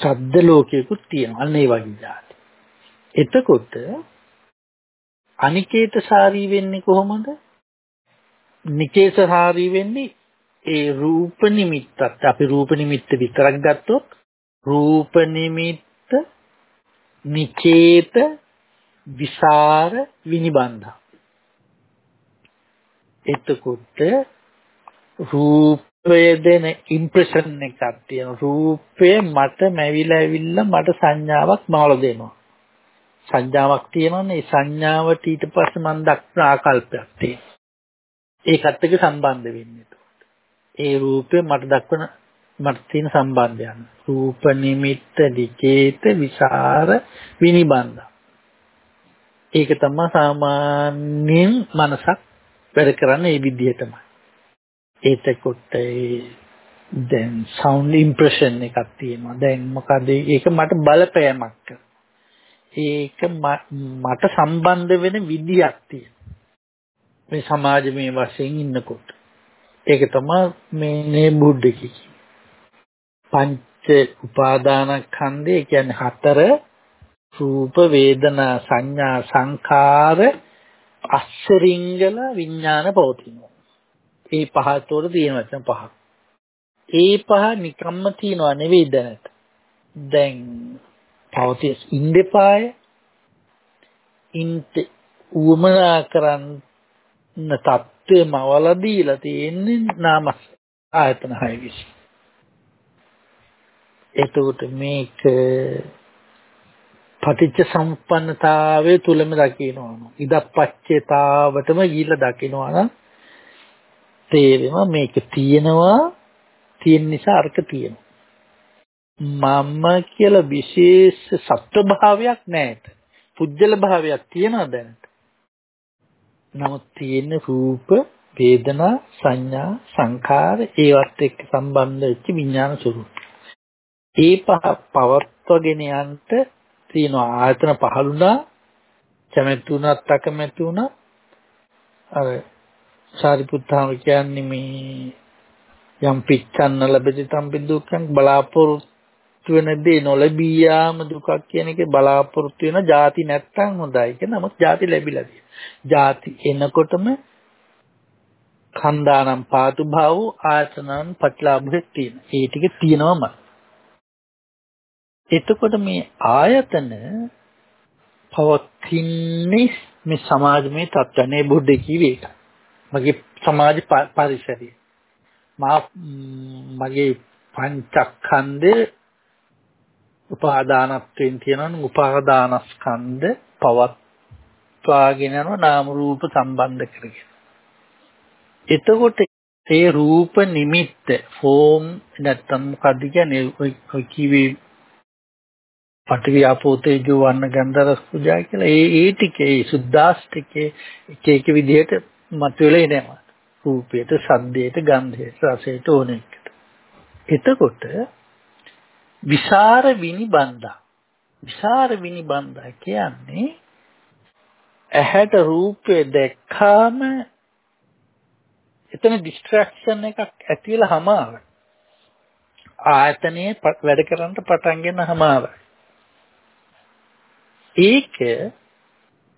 සද්ද ලෝකයකුත් තියෙනවා. අන්න ඒ වගේ જાති. එතකොට අනිකේතසාරී වෙන්නේ කොහොමද? නිකේතසාරී වෙන්නේ ඒ රූප නිමිත්තත් අපි රූප නිමිත්ත විතරක් ගත්තොත් රූප නිමිත්ත නිචේත විසර විනිබන්ධ. එතකොට රූපය දෙන ඉම්ප්‍රෙෂන් එකක් තියෙනවා. රූපය මට මැවිලා ඇවිල්ලා මට සංඥාවක් මාල දෙනවා. සංඥාවක් තියෙනවනේ. ඒ සංඥාවට ඊට පස්සේ මම දක්න ආකල්පයක් තියෙනවා. ඒකත් එක්ක සම්බන්ධ වෙන්නේ ඒ රූපේ මට දක්වන මට තියෙන සම්බන්ධයන්. රූප නිමිත්ත දිචේත විසර විනිබන්ධ. ඒක තමයි සාමාන්‍යයෙන් මනසක් වැඩ කරන්නේ මේ විදිහටමයි ඒතකොට දැන් සවුන්ඩ් ඉම්ප්‍රෙෂන් එකක් තියෙනවා. දැන් මොකද ඒක මට බලපෑමක් කරනවා. ඒක මට සම්බන්ධ වෙන විදියක් තියෙනවා. මේ සමාජමය වශයෙන් ඉන්නකොට. ඒක තමයි මේ නේ බුද්ධ පංච උපාදානස්කන්ධය කියන්නේ හතර රූප වේදනා සංඥා සංකාර අස්සරිංගල විඥාන පවතිනවා. ඒ පහ තොර තියෙන වචන පහක්. ඒ පහ නිකම්ම තියනවා නෙවෙයි දැනට. දැන් පවතිස් ඉන්දපාය ඉන්ට උවමනා කරන්න தත්ත්වය මවලා දීලා තියෙන්නේ නාමස් ආයතන හය විසින්. එතකොට මේක පටිච්ච සම්පන්නතාවයේ තුලම දකිනවා නම් ඉදප්පච්චේතාවටම ගිහිල්ලා දකිනවා නම් තේරෙනවා මේක තියෙනවා තියෙන නිසා අර්ථ තියෙනවා. මම කියලා විශේෂ සත්ව භාවයක් නැහැ පුජ්‍යල භාවයක් තියනවා දැනට. නමුත් තියෙන රූප, වේදනා, සංඥා, සංඛාර ඒවත් එක්ක සම්බන්ධ වෙච්ච විඥාන ස්වરૂප. ඒ පහ පවත්වගෙන යන්න තියෙන ආයතන පහළුණා, කැමැති වුණත් අකමැති වුණත් අර සාරිපුත්තාම කියන්නේ මේ යම් පිච්ඡන්න ලැබෙති තම්පි දුක්ඛං බලාපොරොත්තු වෙන දේ නොලැබියාම දුකක් කියන එකේ බලාපොරොත්තු වෙන જાති නැත්තම් හොඳයි. ඒක නමුත් જાති ලැබිලා තියෙනවා. ಜಾති එනකොටම කන්දානම් පාතු භාව ආසනන් පටලාභෙත් තියෙන. ඒ ටික තියෙනවම. එතකොට මේ ආයතන පවතින්නේ මේ සමාජමය තත්ත්වනේ බුද්ධ කිව්වේ ඒක. මගේ සමාජ පරිසරය. මා මගේ පංචස්කන්ධේ උපාදානත්වයෙන් තියෙනවා උපාදානස්කන්ධ පවත්වාගෙන යන නාම රූප සම්බන්ධ කරගෙන. එතකොට ඒ රූප නිමිත්ත ෆෝම් නැත්තම් මොකද්ද කියන්නේ ඔය කිවි පඨවි ආපෝ තේජෝ වන්න ගන්ධ රස පූජා කියලා ඒ ඒ ටිකේ සුද්දාස්තිකේ එක එක විදිහට මතුවෙලා එනවා. රූපයට, සද්දයට, ගන්ධයට, රසයට ඕන එකට. එතකොට විසර විනිබන්දා. විසර විනිබන්දා කියන්නේ ඇහැට රූපය දැක්කාම එතන ඩිස්ට්‍රැක්ෂන් එකක් ඇති වෙලා හමාරයි. ආයතනයේ වැඩ කරන්න පටන් ගන්න හමාරයි. ඒක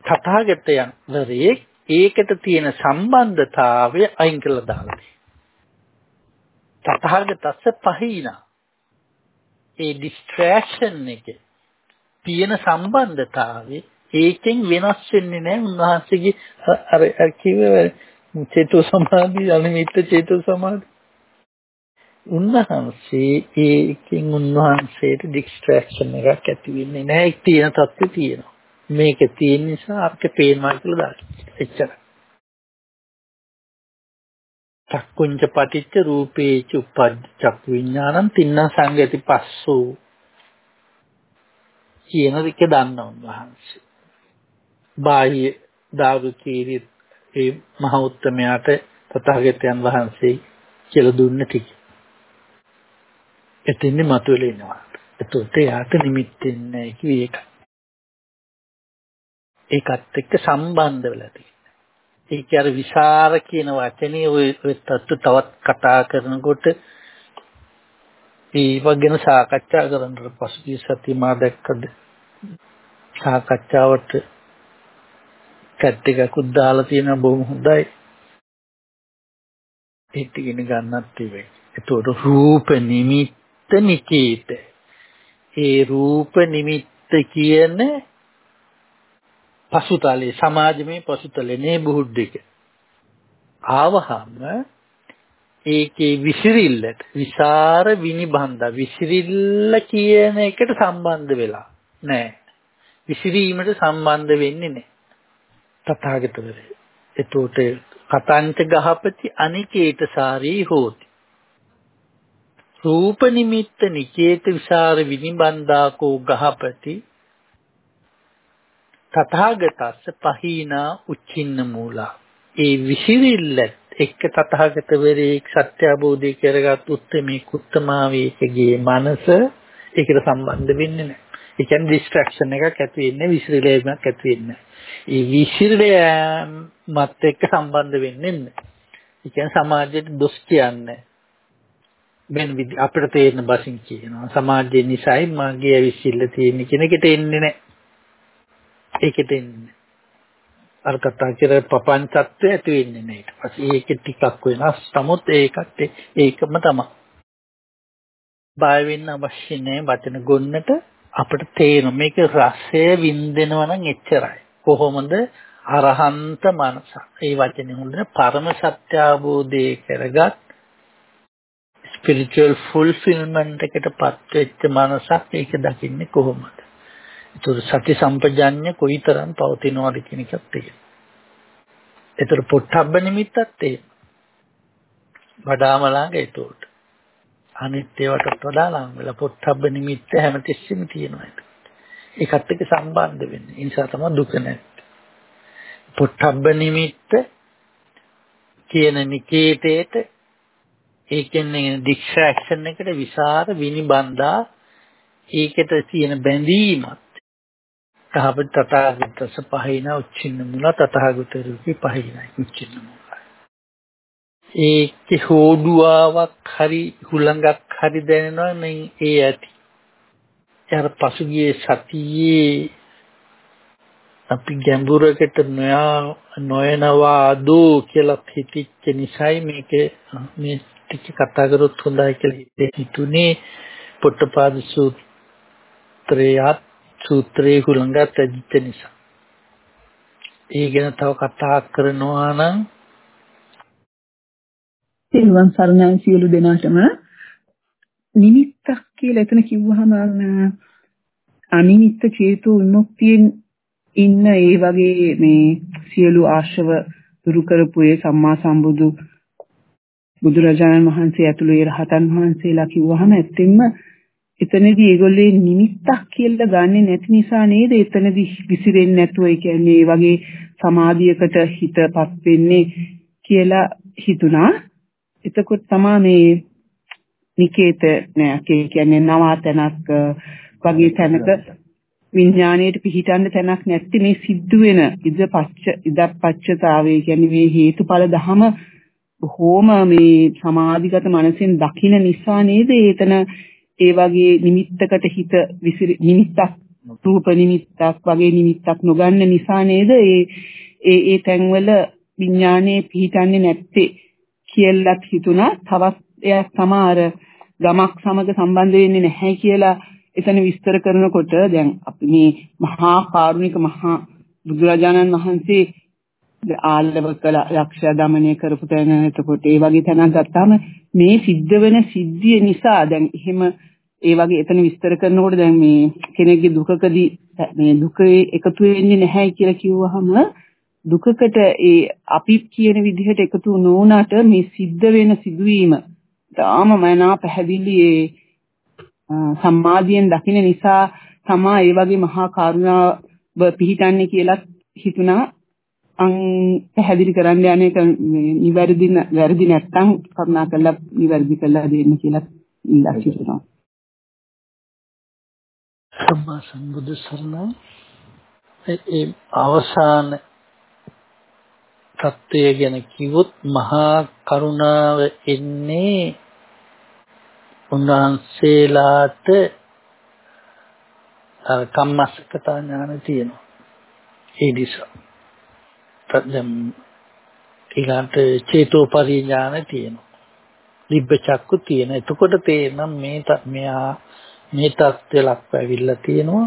තථාගතයන් වරේ ඒකට තියෙන සම්බන්ධතාවය අයින් කළා දාලා. තථාගතස්ස පහිනා ඒ ඩිස්ට්‍රැක්ෂන් එක තියෙන සම්බන්ධතාවය ඒකෙන් වෙනස් වෙන්නේ නැහැ. උන්වහන්සේගේ අර අර කිව්වේ චේතෝ සමාධි අනිමිත්ත චේතෝ සමාධි උන්වහන්සේ ඒකෙන් උන්වහන්සේට ඩිස්ට්‍රැක්ෂන් එකක් ඇති වෙන්නේ නැහැ. තියෙන තත්ත්වය තියෙනවා. මේක තියෙන නිසා අපිට පේනවා කියලා දාන්න එච්චර චක්කුංච පටිච්ච රූපේච උපජ්ජ චක්කු විඥානං තින්න සංගති පස්සෝ. කියන එක දන්න උන්වහන්සේ. බාහ්‍ය දාරුචීරි ඒ මහ උත්තමයාට තථාගතයන් වහන්සේ කියලා දුන්න ටික. එතින්නේ මතුවෙලා ඉනවා. එතකොට යාට නිමිත්තෙන්නේ කිව්වේ ඒක. ඒකත් එක්ක සම්බන්ධ වෙලා තියෙනවා. ඒක අර විසර කියන වචනේ ඔය තත්ත්ව තවත් කතා කරනකොට ඒ වගේන සාකච්ඡා කරනකොට පසුගිය සතිය මා දැක්කද සාකච්ඡාවට කැට් එකකුත් දාලා තියෙනවා බොහොම හොඳයි. ඒක ඉගෙන ගන්නත් ඉවේ ඒතකොට රූප නිමිත්ත නිකේත ඒ රූප නිමිත්ත කියන්නේ පසුතලේ සමාජමය පසුතලේ නේ බුද්ධික ආවහම ඒකේ විසිරිල්ලට විසර විනිබන්ධ විසිරිල්ල කියන එකට සම්බන්ධ වෙලා නෑ. විසිරීමට සම්බන්ධ වෙන්නේ නෑ. තථාගතවරේ එතකොට කතංච ගහපති අනිකේත සාරී හෝති. රූප නිමිත්ත නිකේත විසර විනිබන්ධාකෝ ගහපති. තථාගතස්ස පහීනා උච්චින්න මූලා. ඒ විසිරිල්ල එක්ක තථාගතවරේ සත්‍ය අවබෝධය කරගත් උත්මේ කුත්තමාවේකගේ මනස ඒකට සම්බන්ධ වෙන්නේ නැහැ. ඒ කියන්නේ ඩිස්ට්‍රැක්ෂන් එකක් ඇති වෙන්නේ විසිරිලීමක් ඇති වෙන්නේ. ඒ විසිරලීමත් එක්ක සම්බන්ධ වෙන්නේ නැහැ. ඒ කියන්නේ සමාජයට දොස් කියන්නේ වෙන විදි අපිට තේරෙන බසින් කියනවා සමාජයේ නිසයි මගේ ඇවිසිල්ල තියෙන කෙනෙකුට එන්නේ නැහැ. ඒකෙට එන්නේ. අර කතා කර පපංචත්වය ඇති වෙන්නේ නැහැ ඊට පස්සේ ඒක ටිකක් වෙනස්. නමුත් ඒකත් ඒකම තමයි. බය වෙන්න අවශ්‍ය නැහැ වචන ගොන්නට අපිට තේරෙන මේක රසය වින්දෙනවා නම් එච්චරයි. කොහොමද අරහන්ත මනස. ඒ වචනේ හොඳට පරම සත්‍ය අවබෝධය කරගත් ස්පිරිචුවල් ෆුල්ෆිල්මන්ට් එකටපත් වෙච්ච මනසක් ඒක දකින්නේ කොහොමද? ඒතර සති සම්පජඤ්ඤ කොයිතරම් පවතිනවද කියන එකත් තියෙනවා. ඒතර පොට්ටබ්බ නිමිත්තත් තියෙනවා. වඩාම ළඟ ඒතෝට. අනිත් ඒවාටත් වඩා ළඟ වෙලා පොට්ටබ්බ නිමිත්ත හැමතිස්සෙම තියෙනවා ඒක. ඒකත් එක්ක සම්බන්ධ වෙන්නේ. ඒ නිසා තමයි දුක නැත්තේ. පොට්ටබ්බ නිමිත්ත කියන නිකේතේට ඒ කියන්නේ ඩිස්ට්‍රැක්ෂන් එකට විසර විනිබන්දා ඒකට තියෙන බැඳීමත් තහබ තථාගතස පහින උච්චින්න මුල තථාගත රූපී පහිනයි උච්චින්න මුල ඒකේ හෝඩුවාවක් හරි හුලඟක් හරි දැනෙනවා නම් ඒ ඇති අර පසුගියේ සතියේ අපි ගැඹුරකට නොයනවා දෝ කියලා හිතිච්ච නිසායි මේක මේ ටික කතා කරොත් හොඳයි කියලා හිතුනේ පොට්ටපාද සූත්‍රයත් සූත්‍රයේ හුලඟත් ඇදිච්ච නිසා. ඒ ගැන තව කතා කරනවා නම් සිල්වන් සරණයි සියලු දෙනාටම නිමිත්තක් කියලා එතන කිව්වහම අනිමිත්ත චේතෝ විමුක්තියෙන් ඉන්න ඒ වගේ මේ සියලු ආශ්‍රව දුරු කරපු ඒ සම්මා සම්බුදු බුදුරජාණන් වහන්සේ ඇතුළු ඒ රහතන් වහන්සේලා කිව්වහම ඇත්තෙන්ම එතනදී ඒගොල්ලේ නිමිත්තක් කියලා ගන්නෙ නැති නිසා නේද එතනදී විසිරෙන්නේ නැතුව ඒ කියන්නේ ඒ වගේ සමාධියකට හිතපත් වෙන්නේ කියලා හිතුණා. එතකොට තමයි මේ නිකේත නෑ කියන්නේ නවාතනක් වගේ තැනක විඥාණයට පිහිටන්න තැනක් නැති මේ සිද්ධ වෙන ඉදපච්ච ඉදපච්චතාවය කියන්නේ මේ හේතුඵල ධම බොහෝම මේ සමාධිගත මනසෙන් දකින නිසා නේද? ඒතන ඒ වගේ නිමිත්තකට හිත විසිරි නිමිත්තක් රූප නිමිත්තක් වගේ නිමිත්තක් නොගන්න නිසා නේද? ඒ ඒ ඒ තැන්වල විඥානයේ පිහිටන්නේ නැත්තේ. කියලාත් හිතුණා. තවත් එයා සමහර ගමක් සමග සම්බන්ධ වෙන්නේ නැහැ කියලා එතන විස්තර කරනකොට දැන් අපි මේ මහා කාරුණික මහා බුදුරජාණන් වහන්සේ ආල්ලවක ලක්ෂ්‍ය දමනය කරපු තැන. එතකොට ඒ වගේ තැනක් ගත්තාම මේ සිද්ධ වෙන සිද්ධිය නිසා දැන් එහෙම ඒ වගේ එතන විස්තර කරනකොට දැන් මේ කෙනෙක්ගේ දුකකදී මේ දුකේ එකතු වෙන්නේ නැහැ කියලා කිව්වහම දුකකට ඒ අපි කියන විදිහට එකතු නොවුනට මේ සිද්ධ වෙන සිදුවීම තාම මනා පැහැදිලි ඒ සම්මාදියෙන් දකින්න නිසා තමා ඒ වගේ මහා කරුණාව පිහිටන්නේ කියලා හිතුණා අන් පැහැදිලි කරන්න යන්නේ නිවැරදි වැරදි නැත්තම් කරුණා කරලා නිවැරදි කරලා දෙන්න කියලා ඉල්ලා සිටිනවා. සම්මා සම්බුදු සරණයි. ඒ අවසාන தත්වය ගැන කිව්වොත් මහා කරුණාව එන්නේ උන්වහන්සේලාට අර කම්මස්සකතා ඥාන තියෙනවා. ඒ නිසා. දැන් ඊළඟට චේතෝපරි ඥාන තියෙනවා. දිබ්බ චක්කු තියෙන. එතකොට තේරෙනම් මේ මෙයා මේ தත්ත්වයක් ලක්ව ඇවිල්ලා තියෙනවා.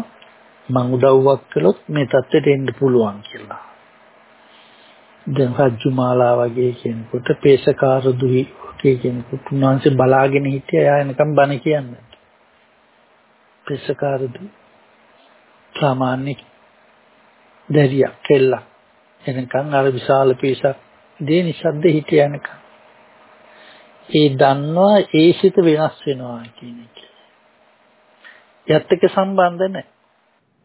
මං උදව්වක් කළොත් මේ தත්ත්වයට එන්න පුළුවන් කියලා. දැන් රජ්ජුමාලා වගේ කෙනෙකුට පේසකාර දුහි වගේ කෙනෙකුට උන්වහන්සේ බලාගෙන හිටියා එයා එනකම් බණ කියන්නේ. පේසකාර දුහි සාමාන්‍ය දැරියක් කෙල්ලක් එනකන් අර විශාල පිරිසක් දේ නිශ්ශබ්ද හිටිය යනකන්. ඒ දන්නවා ඒ සිත වෙනස් වෙනවා කියන එක. යත් එක්ක සම්බන්ධ නැහැ.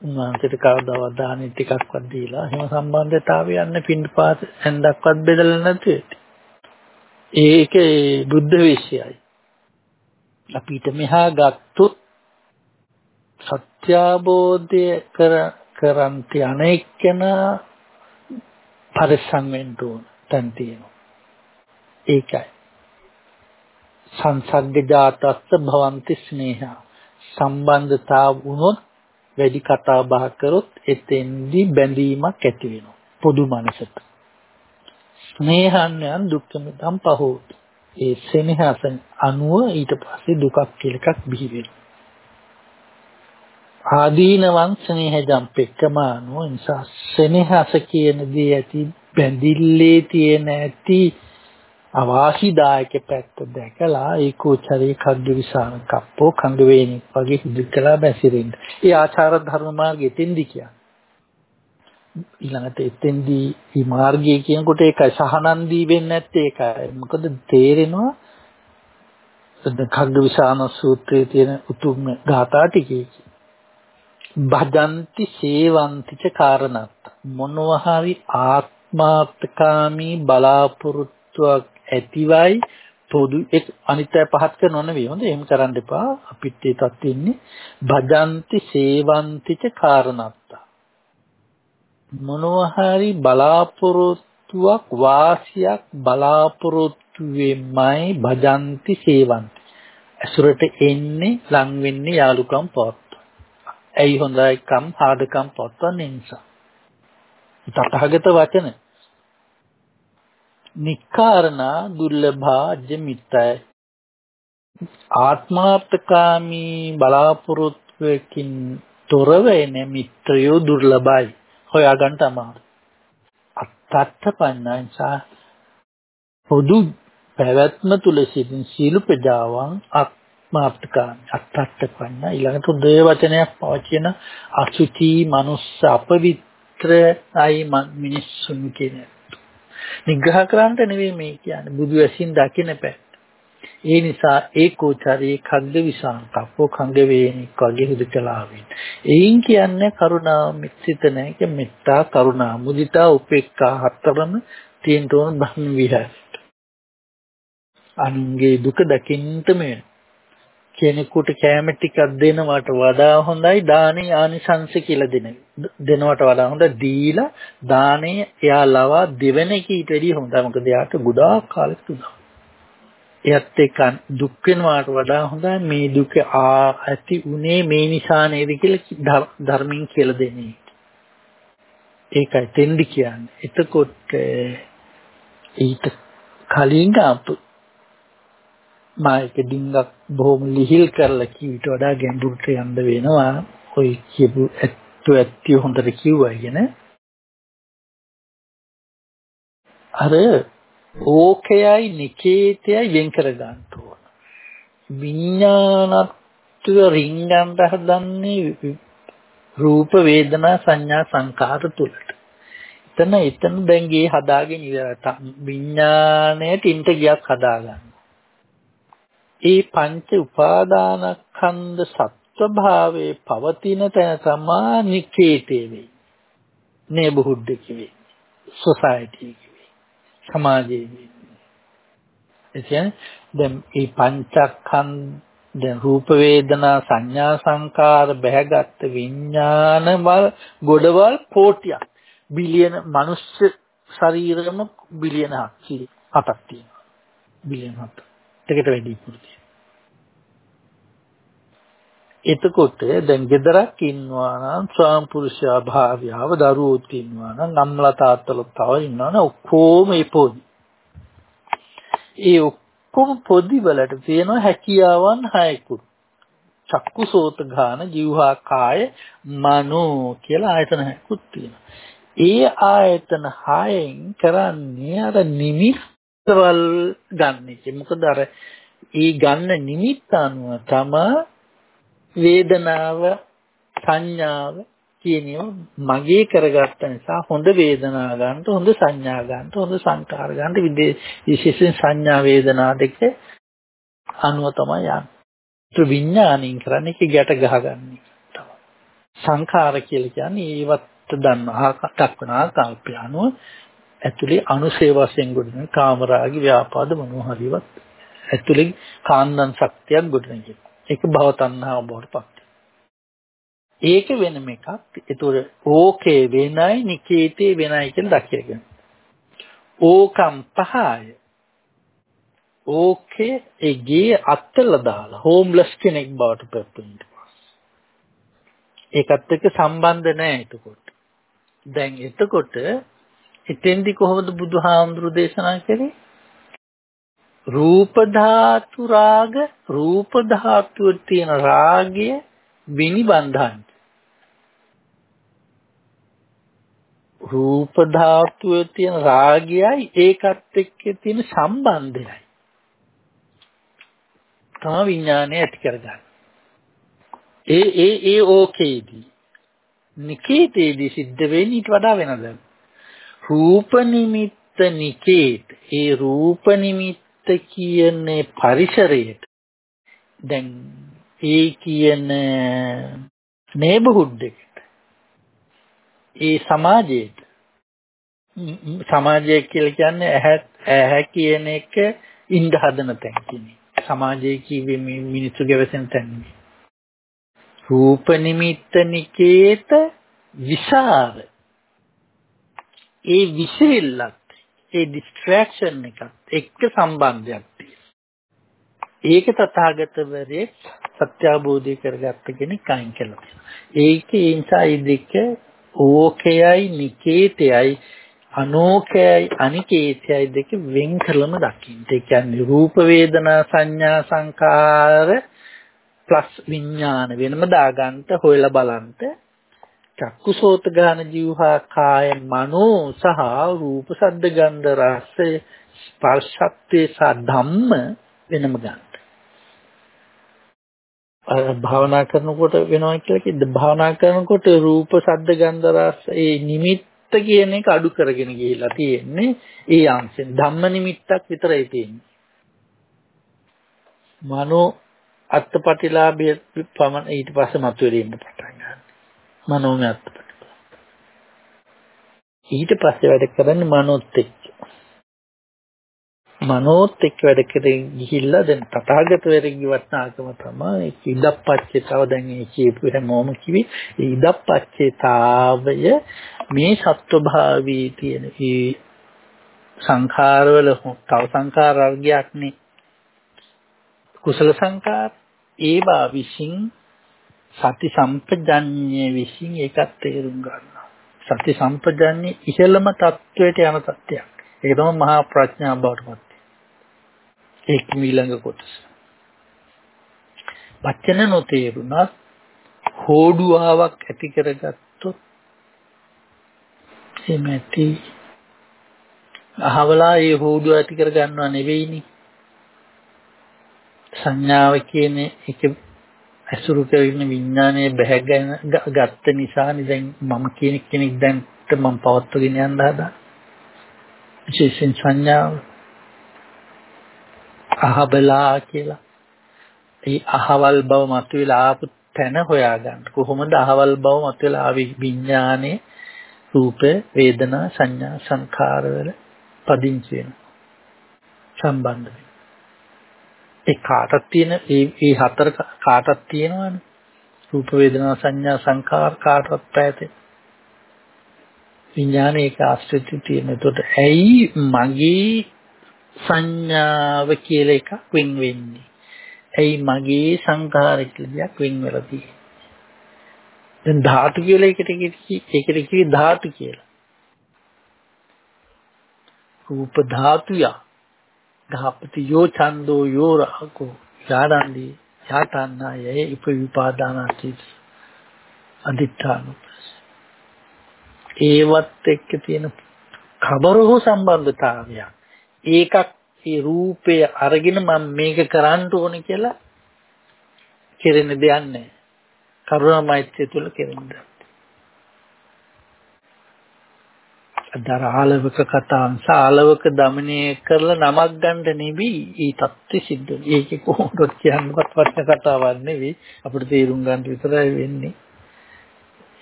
උන්වහන්සේට කවදාවත් දානෙ ටිකක්වත් දීලා එහෙම සම්බන්ධතාවය යන්නේ පින්පාත ඇඳක්වත් බෙදලා නැති ඒකේ බුද්ධ විශ්යයි. අපිට මෙහා ගත්තොත් සත්‍යාබෝධය කර කරන්ති අනෙක්කනා පරිස්සම් වෙන්න ඕන තැන් තියෙනවා. ඒකයි. සංසග්ගජාතස්ස භවಂತಿ ස්නේහ සම්බන්ධතාව වුණොත් වැඩි කතා බහ කරොත් එතෙන්දි බැඳීමක් ඇති වෙනවා පොදු මනසට. ස්නේහයන් දුක්ඛමිතම් පහෝත්. ඒ සෙනෙහස අනුව ඊට පස්සේ දුකක් කියලා එකක් බිහි වෙනවා. ආදීනවන් ස්නේහජම් පෙක්කමානෝ නිසා සෙනෙහස කියන දේ ඇති බැඳිල්ලේ තියෙන ඇති අවාසිදායක පැත්ත දැකලා ඒකෝචරේ කග්ග විසාන කප්පෝ කංග වේණි වගේ හිදකලා බැසිරෙන්න. ඒ ආචාර ධර්ම මාර්ගයේ තෙන්දි කියන්නේ. ඊළඟට එතෙන්දී මේ මාර්ගය කියනකොට ඒකයි සහනන්දී වෙන්නේ නැත්තේ ඒකයි. මොකද තේරෙනවා කග්ග විසාන සූත්‍රයේ තියෙන උතුම් ගාථා ටිකේ භජಂತಿ සේවಂತಿච කාරණත් මොනවා හරි ආත්මාර්ථකාමී බලාපොරොත්තුවක් ඇතිවයි පොදු ඒ අනිත්‍ය පහත් කරනව නෙවෙයි. හොඳ එහෙම කරන්න එපා. අපිට ඒ තත් ඉන්නේ. භජନ୍ତି සේවන්තිච කාරණත්තා. මොනවා හරි බලාපොරොත්තුවක් වාසියක් බලාපොරොත්තු වෙමයි භජନ୍ତି සේවන්ති. ඇසුරට එන්නේ ලං වෙන්නේ යාලුකම් පවත් ඇයි හොඳයිකම් හාදකම් පවත්වන්නේ නිසා. තථාගත වචන. නික්කාරණා දුර්ලභාජ්‍ය මිත්තයි. ආත්මාර්ථකාමී බලාපොරොත්තුවකින් තොරව එන මිත්‍රයෝ දුර්ලභයි. හොයාගන්න අමාරුයි. අත්තත්ත පඤ්ඤාංසා පොදු පැවැත්ම තුල සිටින සීල ප්‍රජාවන් මාර්ථකාමී අත්තත්ත පඤ්ඤා ඊළඟට උදේ වචනයක් පවචන අසුචි මනුස්ස අපවිත්‍රයි මිනිස්සුන් කියන නිග්‍රහ කරන්නට නෙවෙයි මේ කියන්නේ බුදු ඇසින් දකින්න පැත්ත. ඒ නිසා ඒකෝචරී කග්ග විසංකප්පෝ කංග වේනික් වගේ හුදකලාවෙන්. එයින් කියන්නේ කරුණා මිත්‍සිත නැහැ මෙත්තා කරුණා මුදිතා උපේක්ඛා හතරම තියෙන තෝරන බ්‍රහ්ම විහාරයට. අනුන්ගේ දුක දකින්නම කෙනෙකුට කැම ටිකක් දෙනවට වඩා හොඳයි දානේ ආනිසංශ කියලා දෙන දෙනවට වඩා හොඳ. දීලා දානේ එයා ලවා දෙවෙන කීට වැඩිය හොඳයි මොකද එයාට ගොඩාක් කාලෙක තුනක් එයත් එක්ක දුක් වෙනවට වඩා හොඳයි. මේ දුක ඇති උනේ මේ නිසා නේද කියලා ධර්මයෙන් කියලා දෙන්නේ. ඒකයි තෙන්දි කියන්නේ. එතකොට ඊට කලින් අපු මායක ඩිංගක් බොහොම ලිහිල් කරලා කීවිට වඩා ගැඹුරට යන්න වෙනවා. ඔය කියපු ඇත්තු ඇත්තිය හොඳට කිව්වා කියන. අර ඕකයයි නිකේතයයි වෙන් කර ගන්න ඕන. විඥානත්ව රින්ගන්න හදන්නේ රූප වේදනා සංඥා සංකාර තුලට. එතන එතන දැන් ගේ හදාගෙන ඉවරයි. විඥාණය ටින්ට ගියක් හදාගන්න. ඒ පංච උපාදානස්කන්ධ සත්වභාවයේ පවතින තැන තමා නිකේතේ වෙයි. නේබුහුඩ් කිවි. සොසයිටි කිවි. සමාජයේ වෙන්නේ. එතන දැන් මේ පංචස්කන්ධ දැන් රූප වේදනා සංඥා සංකාර බැහැගත් විඥාන වල ගොඩවල් කෝටියක් බිලියන මනුෂ්‍ය ශරීරෙම බිලියන 7ක් තියෙනවා බිලියන 7 එකට වැඩි පුරුදු. එතකොට දැන් ගෙදරක් ඉන්නවා නම් ස්වාම්පුරුෂයා භාර්යාව දරුවෝත් ඉන්නවා නම් අම්මලා තාත්තලා තව ඉන්නවා නම් ඔක්කොම ඒ පොදි. ඒ ඔක්කොම පොදි වලට තියෙන හැකියාවන් හයකුත්. චක්කු සෝත ගාන જીවහා කාය මනෝ කියලා ආයතන හයකුත් තියෙනවා. ඒ ආයතන හයෙන් කරන්නේ අර නිමිත් වල් ගන්න එක. මොකද අර ඒ ගන්න නිමිත්ත අනුව තමයි වේදනාව සංඥාව කියනියව මගේ කරගත්ත නිසා හොඳ වේදනා ගන්නට හොඳ සංඥා ගන්නට හොඳ සංකාර ගන්නට විශේෂයෙන් සංඥා වේදනා දෙක අනුව තමයි යන්නේ. ඒ විඥාණයෙන් කරන්නේ ඒක ගැට ගහගන්නේ තමයි. සංඛාර කියලා කියන්නේ ඒවත් දන්නා දක්වන ආකල්පය අනුව ඇතුලේ අනුසේ වශයෙන් ගොඩනගෙන කාමරාගි ව්‍යාපාද මොනවා හරිවත් ඇතුලේ කාන්දන් ශක්තියක් ගොඩනගෙන. ඒක භව තණ්හාව බවට පත් ඒක වෙනම එකක්. ඒතකොට ඕකේ වෙනයි නිකේතේ වෙනයි කියලා දකියගෙන. ඕකම් පහය. ඕකේ ඒගේ අත්තල දාලා හෝම්ලස් කෙනෙක් බවට පත් වෙනවා. ඒකත් එක්ක සම්බන්ධ නැහැ එතකොට. දැන් එතකොට එතෙන්දි කොහොමද බුදුහාමුදුරු දේශනා කරේ? රූප ධාතු රාග රූප ධාතුවේ තියෙන රාගය විනිබන්ධන් රූප ධාතුවේ තියෙන රාගයයි ඒකත් එක්ක තියෙන සම්බන්ධයයි තම විඥානය ඇති කරගන්න. ඒ ඒ ඒ ඕකේදී නිකේතේදී සිද්ධ වෙන්නේ ඊට වඩා වෙනදක්. රූප නිමිත්ත නිකේත. ඒ රූප නිමිත්ත කියන්නේ පරිසරයට. දැන් ඒ කියන නේබර්හුඩ් එකට ඒ සමාජයට. සමාජය කියලා කියන්නේ ඇහැ ඇහැ කියන එක ඉඳ හදන තැන කියන්නේ. සමාජය කිව්වේ මේ මිනිස්සු ගැවසෙන තැන රූප නිමිත්ත නිකේත විසාර. ඒ විශේෂලත් ඒ ඩිස්ට්‍රැක්ෂන් එකත් එක්ක සම්බන්ධයක් ඒක තථාගතවරේ සත්‍ය අවබෝධය කරගත්ත කෙනෙක් අයින් කළා. ඒකේ නිසා ඒ දෙක ඕකයයි නිකේතයයි අනෝකයයි අනිකේතයයි දෙක වෙන් කරලම දකින්න. ඒ කියන්නේ රූප වේදනා සංඥා සංකාර ප්ලස් විඥාන වෙනම දාගන්න හොයලා බලන්න චක්කුසෝත ගාන ජීවහා කාය මනෝ සහ රූප සද්ද ගන්ධ රස ස්පර්ශත්වේ සහ ධම්ම වෙනම ගන්න. භාවනා කරනකොට වෙනවා කියලා කිව්ද? භාවනා කරනකොට රූප සද්ද ගන්ධ රස ඒ නිමිත්ත කියන එක අඩු කරගෙන ගිහිලා තියෙන්නේ ඒ අංශෙන්. ධම්ම නිමිත්තක් විතරයි තියෙන්නේ. මනෝ අත්පටිලාභය පමණ ඊට පස්සේ මතුවෙන්න පටන් ගන්නවා මනෝමය අත්පටිලාභ ඊට පස්සේ වැඩ කරන්නේ මනෝත් එක්ක. මනෝත් එක්ක වැඩ කරගෙන ගිහිල්ලා දැන් තථාගත වෙරගේ වටනාකම තමයි ඉදප්පච්චේතාව දැන් මේ කියපු හැමෝම කිවි. ඉදප්පච්චේතාවය මේ සත්වභාවී තියෙන ඒ සංඛාරවල තව සංඛාර වර්ගයක්නේ කුසල සංඛාර ඒවා විසින් සති සම්පජඤ්ඤය විසින් ඒකත් තේරුම් ගන්නවා සති සම්පජඤ්ඤය ඉහළම තත්වයට යන තත්ත්වයක් ඒක තමයි මහා ප්‍රඥා බවට පත් ඒක ඊළඟ කොටස. වචන නොතේරුණත් හෝඩුවාවක් ඇති කරගත්තොත් එමෙති අහවලා ඒ හෝඩුව ඇති කර ගන්නව නෙවෙයිනේ. සංඥාව කියන එක ඇසුරු කරගෙන විඥානයේ බැහැගෙන ගත්ත නිසානේ දැන් මම කියන කෙනෙක් දැන් මම පවත්වගෙන යන්න හදා. විශේෂයෙන් සංඥාව අහබලා කියලා. ඒ අහවල් බව මතුවලා ආපු තැන හොයාගන්න. කොහොමද අහවල් බව මතුවලා ආවි විඥානේ රූප වේදනා සංඥා සංඛාර වල පදිංචි වෙන සම්බන්ධ වෙන. ඒ කාටත් තියෙන ඒ ඒ හතර කාටත් තියෙනවනේ. රූප වේදනා සංඥා සංඛාර කාටවත් පැහැතේ. විඥානේ ඒක ආශ්‍රිත තියෙන. එතකොට ඇයි මගේ සංඥාව කියලා එකක් වෙන් වෙන්නේ. ඇයි මගේ සංඛාර කියලා දෙයක් වෙන් වෙලා තියෙන්නේ. දැන් ධාතු කියලා එකට ඒකට කිවි ධාතු කියලා. රූප ධාතුය. ධාපති යෝ ඡන්தோ යෝ රාගෝ යාරන්දි යාතන්නය ඉප විපාදානාති අදිත්‍යානුපස්. ඒවත් එක්ක තියෙන කබරෝ සම්බන්ධතාවයක්. ඒකක් ඒ රූපය අරගෙන මම මේක කරන්න ඕනේ කියලා කෙරෙන දෙයක් නැහැ. කරුණා මෛත්‍රිය තුල කෙරෙන දෙයක්. අදාර ආලවක කතාන් සාලවක দমনය කරලා නමක් ගන්න නෙවෙයි ඒ தත්ති සිද්ධ වෙන්නේ. ඒක කොහොමද කියන්නවත් වටින කතාවක් නෙවෙයි. අපිට තේරුම් ගන්න විතරයි වෙන්නේ.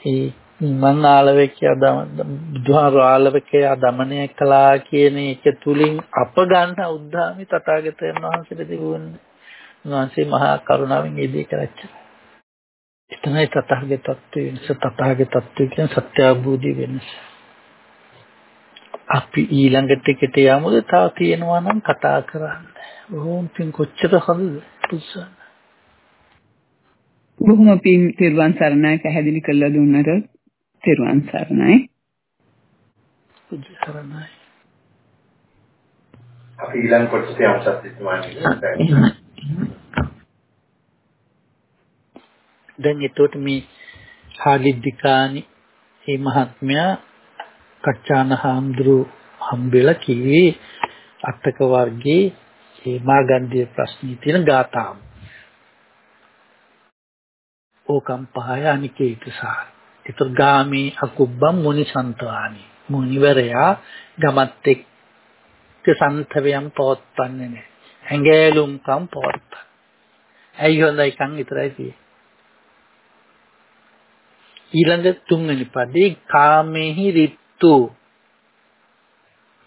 ඒ මං ආලවකයා බුදුහාර ආලවකයා দমনය කළා කියන එක තුලින් අප ගන්න උද්දාමේ තථාගතයන් වහන්සේට දිවුන්නේ. උන්වහන්සේ මහා කරුණාවෙන් ඒ දේ කරච්චා. එතනයි තථාගතත්වයේ තථාගතත්වයේ කියන සත්‍ය අවබෝධය වෙනස. අපි ඊළඟට එකට යමුද තව තියෙනවා නම් කතා කරන්න. ඕම් පින් කොච්චර හොඳද පුසන්න. බොහොම පින් තිරුවන් සරණයි පැහැදිලි කරලා දුන්නට තෙරුවන් සරණයි. පුජ සරණයි. අපි ඊළඟ කොටසේ අවසත් ඉස්මානි. දැන් එතකොට මේ හාලිද්దిකානි මේ මහත්මයා කච්චාන හාමුදුරු හම්බෙලා කිව්වේ අටක වර්ගයේ මේ මාගන්ධිය ප්‍රශ්නේ තියෙන ගාථාව. ඕකම් පහය අනිකේතසා. ඒතර ගාමී අකුබ්බම් මුනි සන්තවානි. මුනිවරයා ගමත් එක්ක සන්තවයන් පවත්වන්නේ නැහැ. හැඟෑලුම්කම් පවත්ත. ඇයි හොඳයි කන් විතරයි තියෙන්නේ. ඊළඟ තුන්වෙනි පදේ කාමේහි රිත්තු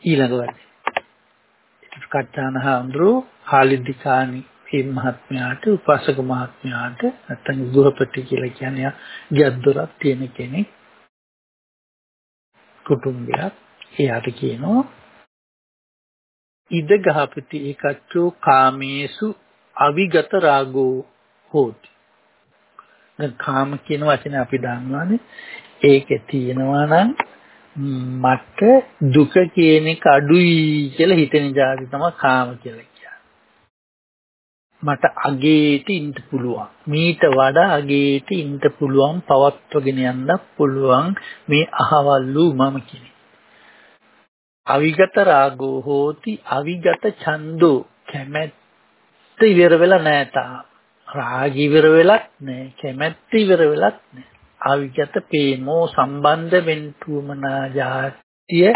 ඊළඟ වදේ කච්චාන හඳුරු හාලිදිකානි මේ මහත්මයාට උපාසක මහත්මයාට නැත්නම් ගෘහපති කියලා කියන්නේ ගැද්දොරක් තියෙන කෙනෙක් කුටුම්බයක් එයාට කියනවා ඉද ගහපති ඒකච්චෝ කාමේසු අවිගත රාගෝ හෝති. දැන් කාම කියන වචනේ අපි දන්නවානේ ඒකේ තියෙනවා නම් මට දුක කියන එක අඩුයි කියලා හිතෙන જાති තමයි කාම කියලා කියන්නේ. මට අගේට ඉන්න පුළුවන්. මීට වඩා අගේට ඉන්න පුළුවන් පවත්වගෙන යන්න පුළුවන් මේ අහවල්ලු මම කියන්නේ. අවිගත රාගෝ හෝති අවිගත ඡන්தோ කැමැත්ත ඉවර වෙලා නැහැ තාම. රාග ඉවර වෙලත් නැහැ. කැමැත්ත ඉවර වෙලත් නැහැ. අවිගත ප්‍රේමෝ සම්බන්ධ වෙන්තුමනා જાතිය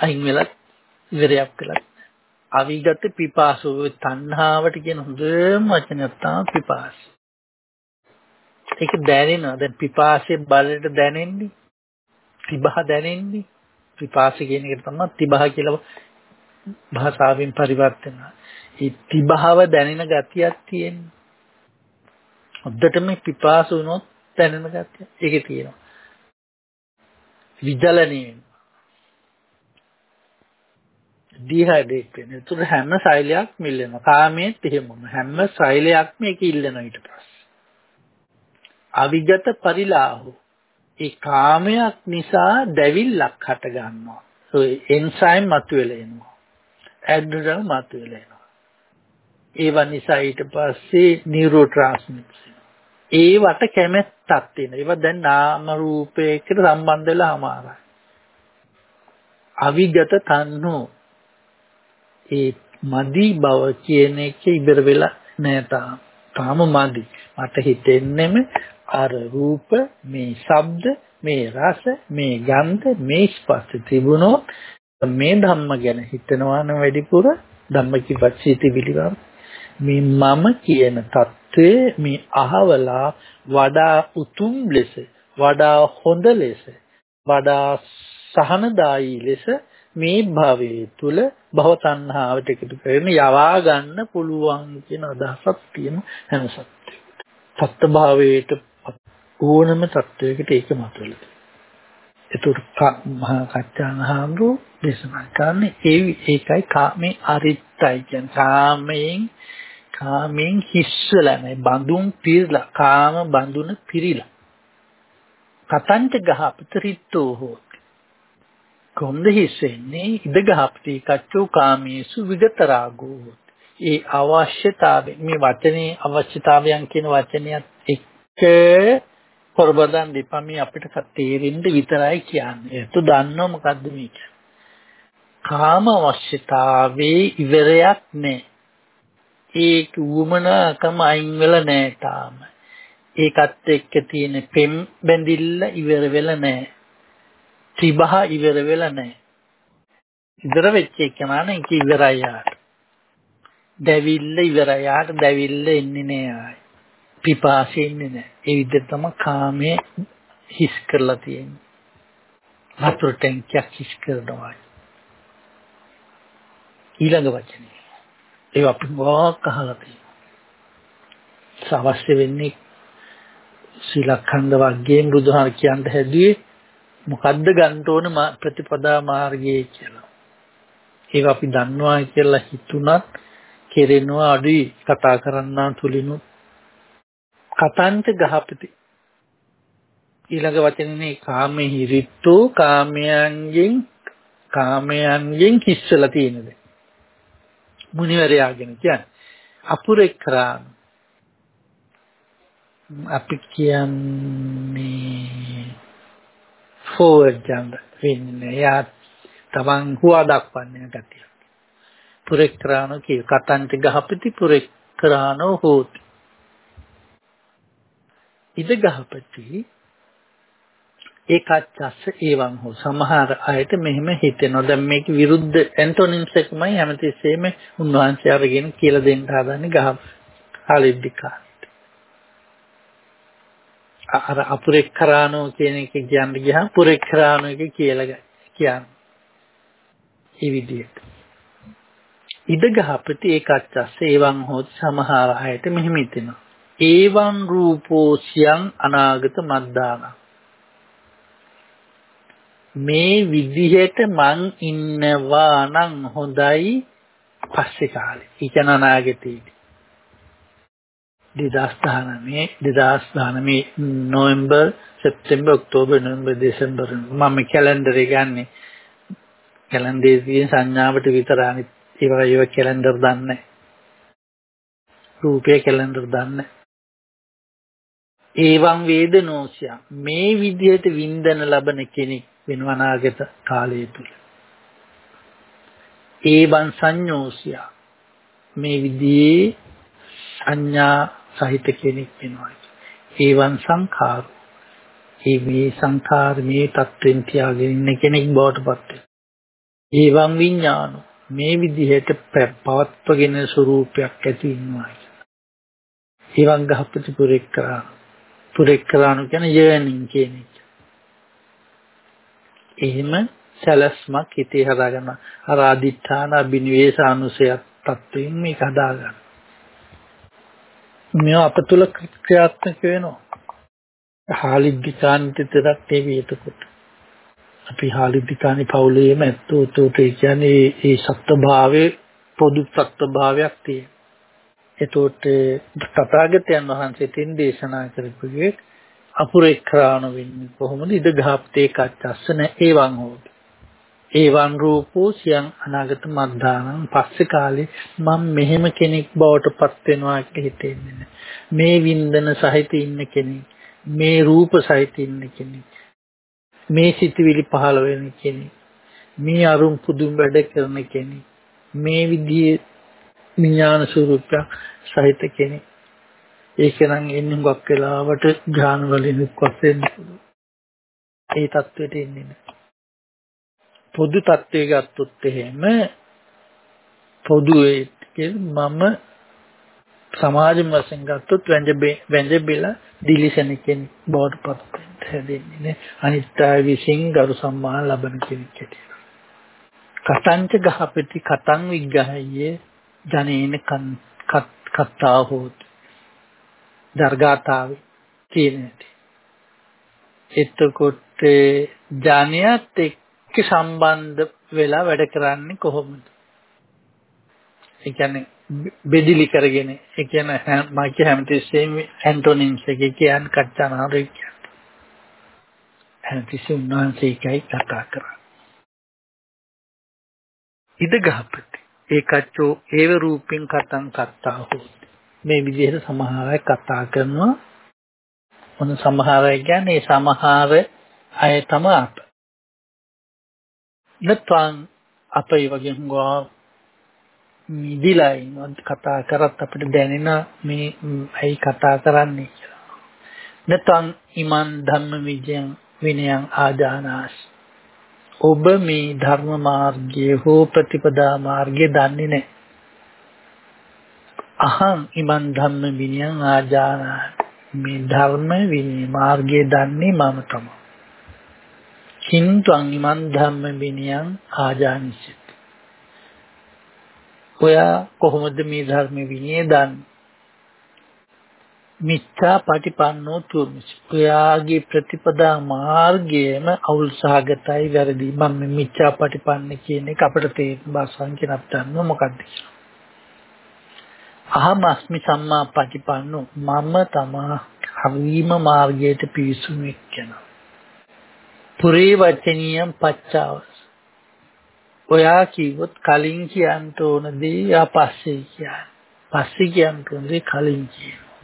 අයින් වෙලත් ඉවරයක් කළත් අවිගත පිපාසෝ තණ්හාවට කියන හොඳම වචනයක් තමයි පිපාස. ඒක දැනෙනවා. දැන් පිපාසයේ බලයට දැනෙන්නේ. තිබහ දැනෙන්නේ. පිපාස කියන එක තමයි තිබහ කියලා භාෂාවෙන් පරිවර්තන. ඒ තිබහව දැනෙන ගතියක් තියෙන්නේ. හොද්දටම පිපාස වුණොත් දැනෙන ගැතිය. ඒකේ තියෙනවා. විදලණය ඩිහයිඩ්‍රේට් වෙන. ඒතර හැම සෛලයක් මිල්ලෙනවා. කාමයේත් එහෙමම හැම සෛලයක්ම ඒක ඉල්ලනවා ඊට පස්සේ. අවිගත පරිලාහෝ ඒ කාමයක් නිසා දැවිල්ලක් හට ගන්නවා. ඒ එන්සයිම් මතුවෙලා එනවා. ඇඩ්‍රිනල් මතුවෙලා එනවා. ඒව නිසා ඊට පස්සේ නියුරෝට්‍රාන්ස්මිටර්ස් ඒවට කැමැත්තක් තියෙන. ඒවා දැන් නාම රූපයකට සම්බන්ධ වෙලා අමාරයි. අවිගත තණ්හෝ ඒ මදි බව කියන එක ඉවර වෙලා නෑ තාම. තාම මදි. මට හිතෙන්නෙම අර රූප, මේ ශබ්ද, මේ රස, මේ ගන්ධ, මේ ස්පර්ශ තිබුණොත් මේ ධම්ම ගැන හිතනවා නම් වැඩිපුර ධම්මකිපච්චීති විලිවම් මේ මම කියන தત્ත්වයේ මේ අහවලා වඩා උතුම් ලෙස වඩා හොඳ ලෙස වඩා සහනදායී ලෙස මේ භවයේ තුල භව තණ්හාවට එකතු කරගෙන යවා ගන්න පුළුවන් කියන අදහසක් තියෙන හැම සත්‍යයකට. සත්‍ය භාවයට ඕනම තත්වයකට ඒක මතුවලා ඒතර මහා කච්චානහඳු දේශනා කරන්නේ ඒ ඒකයි කාමේ අරිත්තයි කියන කාමයෙන් කාමෙන් හිස්සලා නැහැ බඳුන් පිරලා කාම බඳුන පිරීලා කතන්ත ගහපතරිත්තෝ හෝති කොන්ද හිස්සෙන්නේ ඉද ගහපති කච්චෝ කාමේසු විගතරාගෝ ඒ අවශ්‍යතාවය මේ වචනේ අවශ්‍යතාවයන් කියන වචනයත් එක්ක පොරබදන් දෙපමි අපිට තේරෙන්න විතරයි කියන්නේ. ඒත් දන්නව මොකද්ද මේක? කාම අවශ්‍යතාවේ ඉවරයක් නැහැ. ඒ වුමනාකම අයින් වෙලා නැහැ තාම. ඒකත් එක්ක තියෙන පෙම් බැඳිල්ල ඉවර වෙලා නැහැ. ත්‍රිබහ ඉවර වෙලා නැහැ. ඉවර වෙච්ච එක නාන ඒක ඉවරයි යාට. දැවිල්ල ඉවරයි යාට දැවිල්ල එන්නේ නෑ ආයි. පිපාසෙ එන්නේ නෑ. ඒ විදිහට තමයි කාමයේ හිස් කරලා තියෙන්නේ. වතුර ටැංකියක් හිස් කරනවා. ඊළඟ වචනේ ඒව අපි ගොඩක් අහලා තියෙනවා. අවශ්‍ය වෙන්නේ සීලඛණ්ඩ වර්ගයෙන් බුදුහාර කියන්න හැදුවේ මොකද්ද ගන්න ඕන ප්‍රතිපදා මාර්ගයේ කියලා. ඒක අපි දන්නවා කියලා හිතුණත් කෙරෙනවා අඩුයි කතා කරන්නා තුලිනුත් කතන්ත ගහපති ඊළඟ වචනේ කාමෙහි රිත්තෝ කාමයන්ගෙන් කාමයන්ගෙන් කිස්සලා තියෙනද මුනිවරයාගෙන කියන්නේ අපුරෙක් කරාන අපි කියන්නේ ෆෝවර්ඩ් යන්න වෙන්නේ. යා තමන් හුවා දක්වන්නේ ගැතිය. පුරෙක්‍රාණෝ කිය කතන්ත ගහපති පුරෙක්‍රාණෝ හෝති. ඉද ගහපති ඒකච්චස්ස ඒවං හෝ සමහර අයට මෙහෙම හිතෙනවා දැන් මේක විරුද්ධ ඇන්ටොනිම්ස් එකමයි හැමතිස්සෙම උන්වහන්සේ අරගෙන කියලා දෙන්න හදන්නේ ගහ හාලිද්දිකා අර අපුරෙක්කරානෝ කියන එක කියන්න ගියාම පුරෙක්කරානෝ එක කියලා කියන්නේ. ඒ විදිහට. ඉද ගහපති ඒකච්චස්ස ඒවං හොත් සමහර අයට මෙහෙම හිතෙනවා. ඒවං රූපෝසියං අනාගත මද්දාන. මේ විදිහට මං ඉන්නවා නම් හොඳයි පස්සේ කාලේ. ඊකන අනාගතයේදී. 2019 2019 November September October November December මම කැලෙන්ඩර් එක ගන්නෙ කැලෙන්ඩරේ තියෙන සංඥාවට විතර අනිත් ඒවා ඒවා කැලෙන්ඩර් දන්නේ රූපේ කැලෙන්ඩර් දන්නේ ඒවං වේදනෝසිය මේ විදිහට වින්දන ලබන කෙනෙක් වෙනව අනාගත කාලය තුල ඒවං සංඤෝසිය මේ විදිහේ සංඥා සහිත කෙනෙක් වෙනවා. ඒවන් සංඛාර. ඒ මේ සංඛාර මේ තත්වෙන් තියාගෙන ඉන්න කෙනෙක් බවට පත් වෙනවා. ඒවන් විඥාන මේ විදිහට පවත්වගෙන ස්වરૂපයක් ඇති ඉන්නවා. ඒවන් ගහපති පුරෙක්කරා පුරෙක්කරානු කියන යර්නින් කියන එක. එහෙම සැලස්මක් හිතේ හදාගන්න අර අදිඨාන අභිනිවේෂානුසයත් තත්වයෙන් මේක හදාගන්න. මේවා අප තුල ක්‍රියාත්මක වෙනවා. හාලිද්දිකාන්ත විතරක් නෙවෙයි එතකොට. අපි හාලිද්දිකානි පවුලේම ඇත්තෝ උතෝට කියන්නේ ඒ සත්ත්වභාවයේ පොදු සත්ත්වභාවයක් තියෙන. එතකොට තථාගතයන් වහන්සේ තින් දේශනා කරපුවේ අපුරේක්‍රාණ වෙන්නේ කොහොමද ඉද ගහප්තේ කච්චස්සන ඒවං හොත්. ඒවන් රූපෝ සියං අනාගත මද්ධානං පස්සේ කාලේ මම මෙහෙම කෙනෙක් බවට පත් වෙනවා කියලා හිතෙන්නේ මේ වින්දන සහිත ඉන්න කෙනෙක් මේ රූප සහිත ඉන්න කෙනෙක් මේ සිතුවිලි පහළ වෙන කෙනෙක් මේ අරුම් පුදුම වැඩ කරන කෙනෙක් මේ විදිහේ විඥාන ස්වરૂපයක් සහිත කෙනෙක්. ඒක නම් එන්නේ හුඟක් වෙලාවට ඥාන වලින් වශයෙන් ඒ தത്വෙට එන්නේ නැහැ. පොදු தത്വෙ ගත්තොත් එහෙම පොදු මම සමාජ වශයෙන් ගත්තොත් වැඳබිලා දිලිසෙන කෙනෙක් බවට පත් හැදෙන්නේ නේ. අනිත්‍ය විසින් ගරු සම්මාන ලබන කෙනෙක් හැටියට. කතංච ගහපති කතං විග්ගහයේ ජනේන කත්තා හෝති දර්ගාතාවේ කියන එතකොට ජානියත් එක් එක්ක සම්බන්ධ වෙලා වැඩ කරන්නේ කොහොමද? ඒ කියන්නේ බෙදිලි කරගෙන ඒ කියන්නේ මම කිය හැමතිස්සෙම ඇන්ටොනිම්ස් එක කියන්නේ කච්චනාරු කියන්නේ. හැමතිස්සෙම උන්වහන්සේ එකයි කතා කරන්නේ. ඉද ගහපති ඒකච්චෝ ඒව රූපෙන් කතං කත්තා හොති. මේ විදිහට සමහර අය කතා කරනවා. මොන සමහර අය කියන්නේ සමහර අය තමයි නැත්නම් අපේ වගේ හුඟා මිදිලා ඉන්නවා කතා කරත් අපිට දැනෙන මේ ඇයි කතා කරන්නේ කියලා. නැත්නම් ඉමන් ධම්ම විජයන් විනයන් ආදානාස් ඔබ මේ ධර්ම මාර්ගයේ හෝ ප්‍රතිපදා මාර්ගයේ දන්නේ නැහැ. අහං ඉමන් ධම්ම විනයන් ආජානා මේ ධර්ම විනය මාර්ගයේ දන්නේ මම තමයි. කින්තුං ඉමන් ධම්ම විනයං ආජානිසිත. ඔයා කොහොමද මේ ධර්ම විනය දන්නේ? මිච්ඡා පටිපන්නෝ තුමිසි. ඔයාගේ ප්‍රතිපදා මාර්ගයේම අවුල් සහගතයි වැරදි. මම මිච්ඡා පටිපන්න කියන එක අපිට තේරෙන භාෂාවෙන් කියනත් දන්නව මොකක්ද කියලා. අහමස්මි සම්මා පටිපන්නෝ මම තමා හරීම මාර්ගයට පිවිසුණු එක්කෙනා. පුරේ වචනියම් පච්චාවස්. ඔයා කිව්වොත් කලින් කියන්න ඕන දේ යා පස්සේ කියන්න. පස්සේ කියන්න ඕන දේ කලින් කියනවා.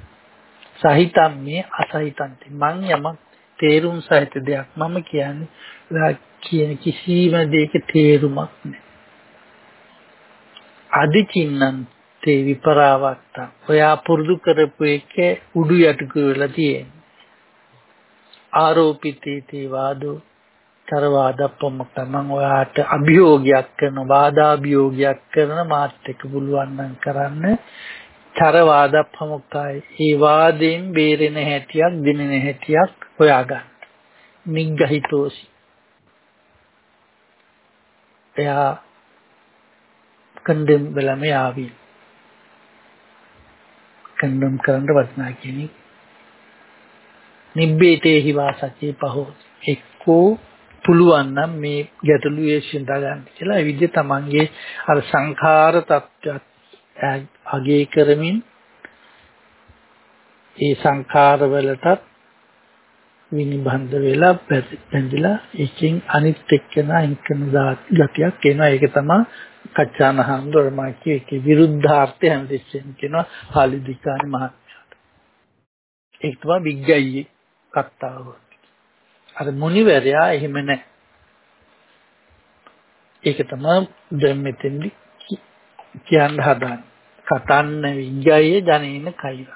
සහිතම් මේ අසහිතන්ති මං යමක් තේරුම් සහිත දෙයක්. මම කියන්නේ කියන කිසිම දෙයක තේරුමක් නැහැ. අදිචින්නන් තේ. විපරාවත්ත. ඔයා පුරුදු කරපු එක උඩු යටු කියලා තියෙන්නේ. ආරෝපිතී වාදෝ තරවාදප්පමක මම ඔයාට අභියෝගයක් කරන වාදාභියෝගයක් කරන මාත් එක්ක පුළුවන් නම් කරන්න. තරවාදප්පමකයි ඒ වාදයෙන් බේරෙන හැටියක් දිනෙන හැටියක් හොයාගන්න. නිග්ගහිතෝසි එයා කන්දම් වෙලම ආවි කන්දම් කරන්න වටිනා කෙනෙක්. නිබ්බේතේහි වාසචේ පහෝ. එක්කෝ පුළුවන් නම් මේ ගැටලුවේ සිඳා ගන්න කියලා ඒ විදිහ තමන්ගේ අර සංඛාර තත්ත්වයක් අගේ කරමින් ඒ සංඛාර වලටත් විනිබන්ධ වෙලා පැඳිලා එකකින් අනිත් එක්කන අයින්කන ගතියක් එනවා. ඒක තමයි කච්චානහඳුර මාකේ ඒකේ විරුද්ධාර්ථය හැමදෙස්සෙන් කියනවා හාලිදිකානි මහත්මයාට ඒක තමයි විග්ගයියේ කතාව අර මුනිවරයා එහෙම නැහැ. ඒක තමයි දැන් මෙතෙන්දි කියන්න හදන්නේ. කතන්න විජ්ජය ජනේන කෛර.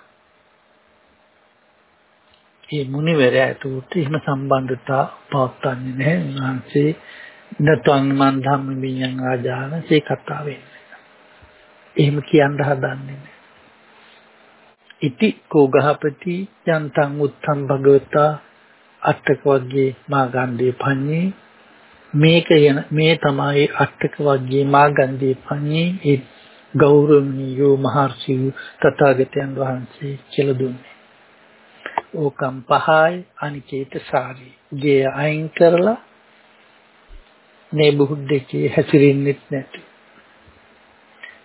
මේ මුනිවරයා ඒකට එහෙම සම්බන්ධතා පවත්න්නේ නැහැ. උන්වහන්සේ නතං මන් ධම්ම විඤ්ඤාණ ආජානසේ කතා වෙන්නේ. එහෙම කියන්න හදන්නේ නැහැ. ඉති කෝගහපති යන්තං උත්තම් භගවතා අට්ඨක වර්ගයේ මාගන්ධේ පඤ්ඤේ මේක යන මේ තමයි අට්ඨක වර්ගයේ මාගන්ධේ පඤ්ඤේ ඒ ගෞරවනීය මහර්ෂි තථාගතයන් වහන්සේ කියලා දුන්නේ. ඕකම් පහයි අනිකේත සාරි. ගේ අයින් කරලා මේ බුද්ධකේ හැසිරෙන්නෙත් නැති.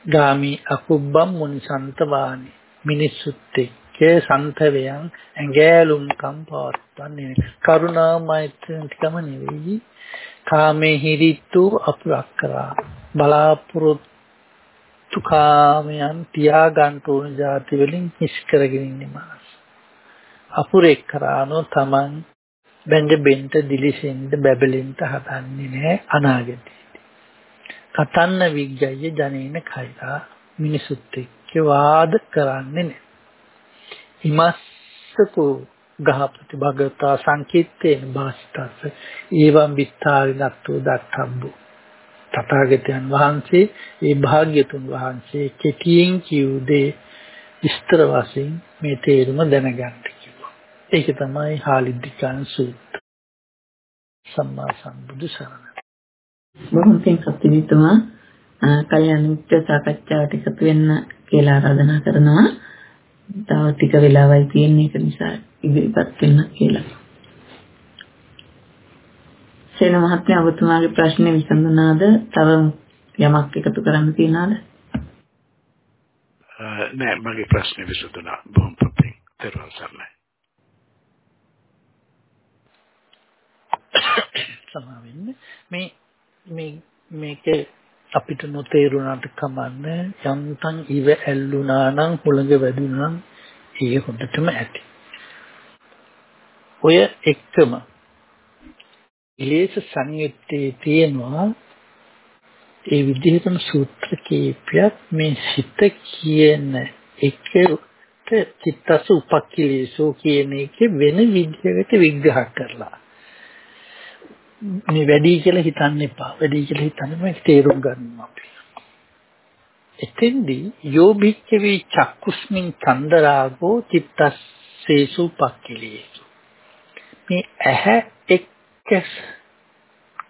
ගාමි අකුබ්බම් මුනිසන්ත වානි මිනිස්සුත් එක්ක සන්තවයන් ඇඟෑලුම්කම් පවත්වන්නේ කරුණා මෛත්‍රියකම නෙවෙයි. කාමේ හිරිතු අපුරක් කරා. බලාපොරොත්තු කාමයන් තියාගන්න ඕන જાති වලින් හිස් කරගෙන ඉන්නේ මානස අපුරෙක් කරානෝ Taman බැංග බෙන්ට දිලිසෙන්න බැබලෙන්න හදන්නේ නැහැ අනාගතයේදී කතන්න විග්ගය ජනේන කයිරා මිනිසුත් එක්ක වාද කරන්නේ නැහැ. ඉමස්සකෝ ගහපති භගතා සංකීර්තේන භාස්තස්ස ඒවම් විස්තාරිනත්තු දත්තම්බු තථාගතයන් වහන්සේ ඒ භාග්‍යතුන් වහන්සේ කෙටියෙන් කියු දේ විස්තර වශයෙන් මේ තේරුම දැනගන්න කිව්වා. ඒක තමයි හාලිද්దికන් සූත්‍ර. සම්මා සම්බුදු සරණයි. බොහොම පිං සත්‍යවිතුමා කල්‍යාණ මිත්‍ර සාකච්ඡාවට එකතු වෙන්න කියලා ආරාධනා කරනවා. තව ටික වෙලාවයි තියෙන්නේ ඒක නිසා ඉදිරිපත් වෙන්න කියලා. සේන මහත්මයා ඔබතුමාගේ ප්‍රශ්නේ විසඳුණාද? තව යමක් එකතු කරන්න තියනවද? නෑ මගේ ප්‍රශ්නේ විසඳුණා. බොහොම පිං. තෙරුවන් සරණයි. සමාවෙන්න මේ මේ මේකේ අපිට නොතේරුණාට කමන්නේ යන්තම් ඉව ඇල්ලුනා නම් හුළඟ වැදුනා නම් ඒ හොඳටම ඇති. ඔය එක්කම ඉලේස සංයුත්තේ තියෙනවා ඒ විදිහටම සූත්‍ර කීපයක් මේ සිත කියන එකට චිත්තස උපක්ඛිලේසෝ කියන එක වෙන විදිහකට විග්‍රහ කරලා මේ වැඩි කියලා හිතන්න එපා. වැඩි කියලා හිතන්න මේක තේරුම් ගන්න අපි. එතෙන්දී යෝභික්කවේ චක්කුස්මින් චන්දරාගෝ චිත්තස්සේසු පක්ඛිලේසු. මේ ඇහැ එක්ක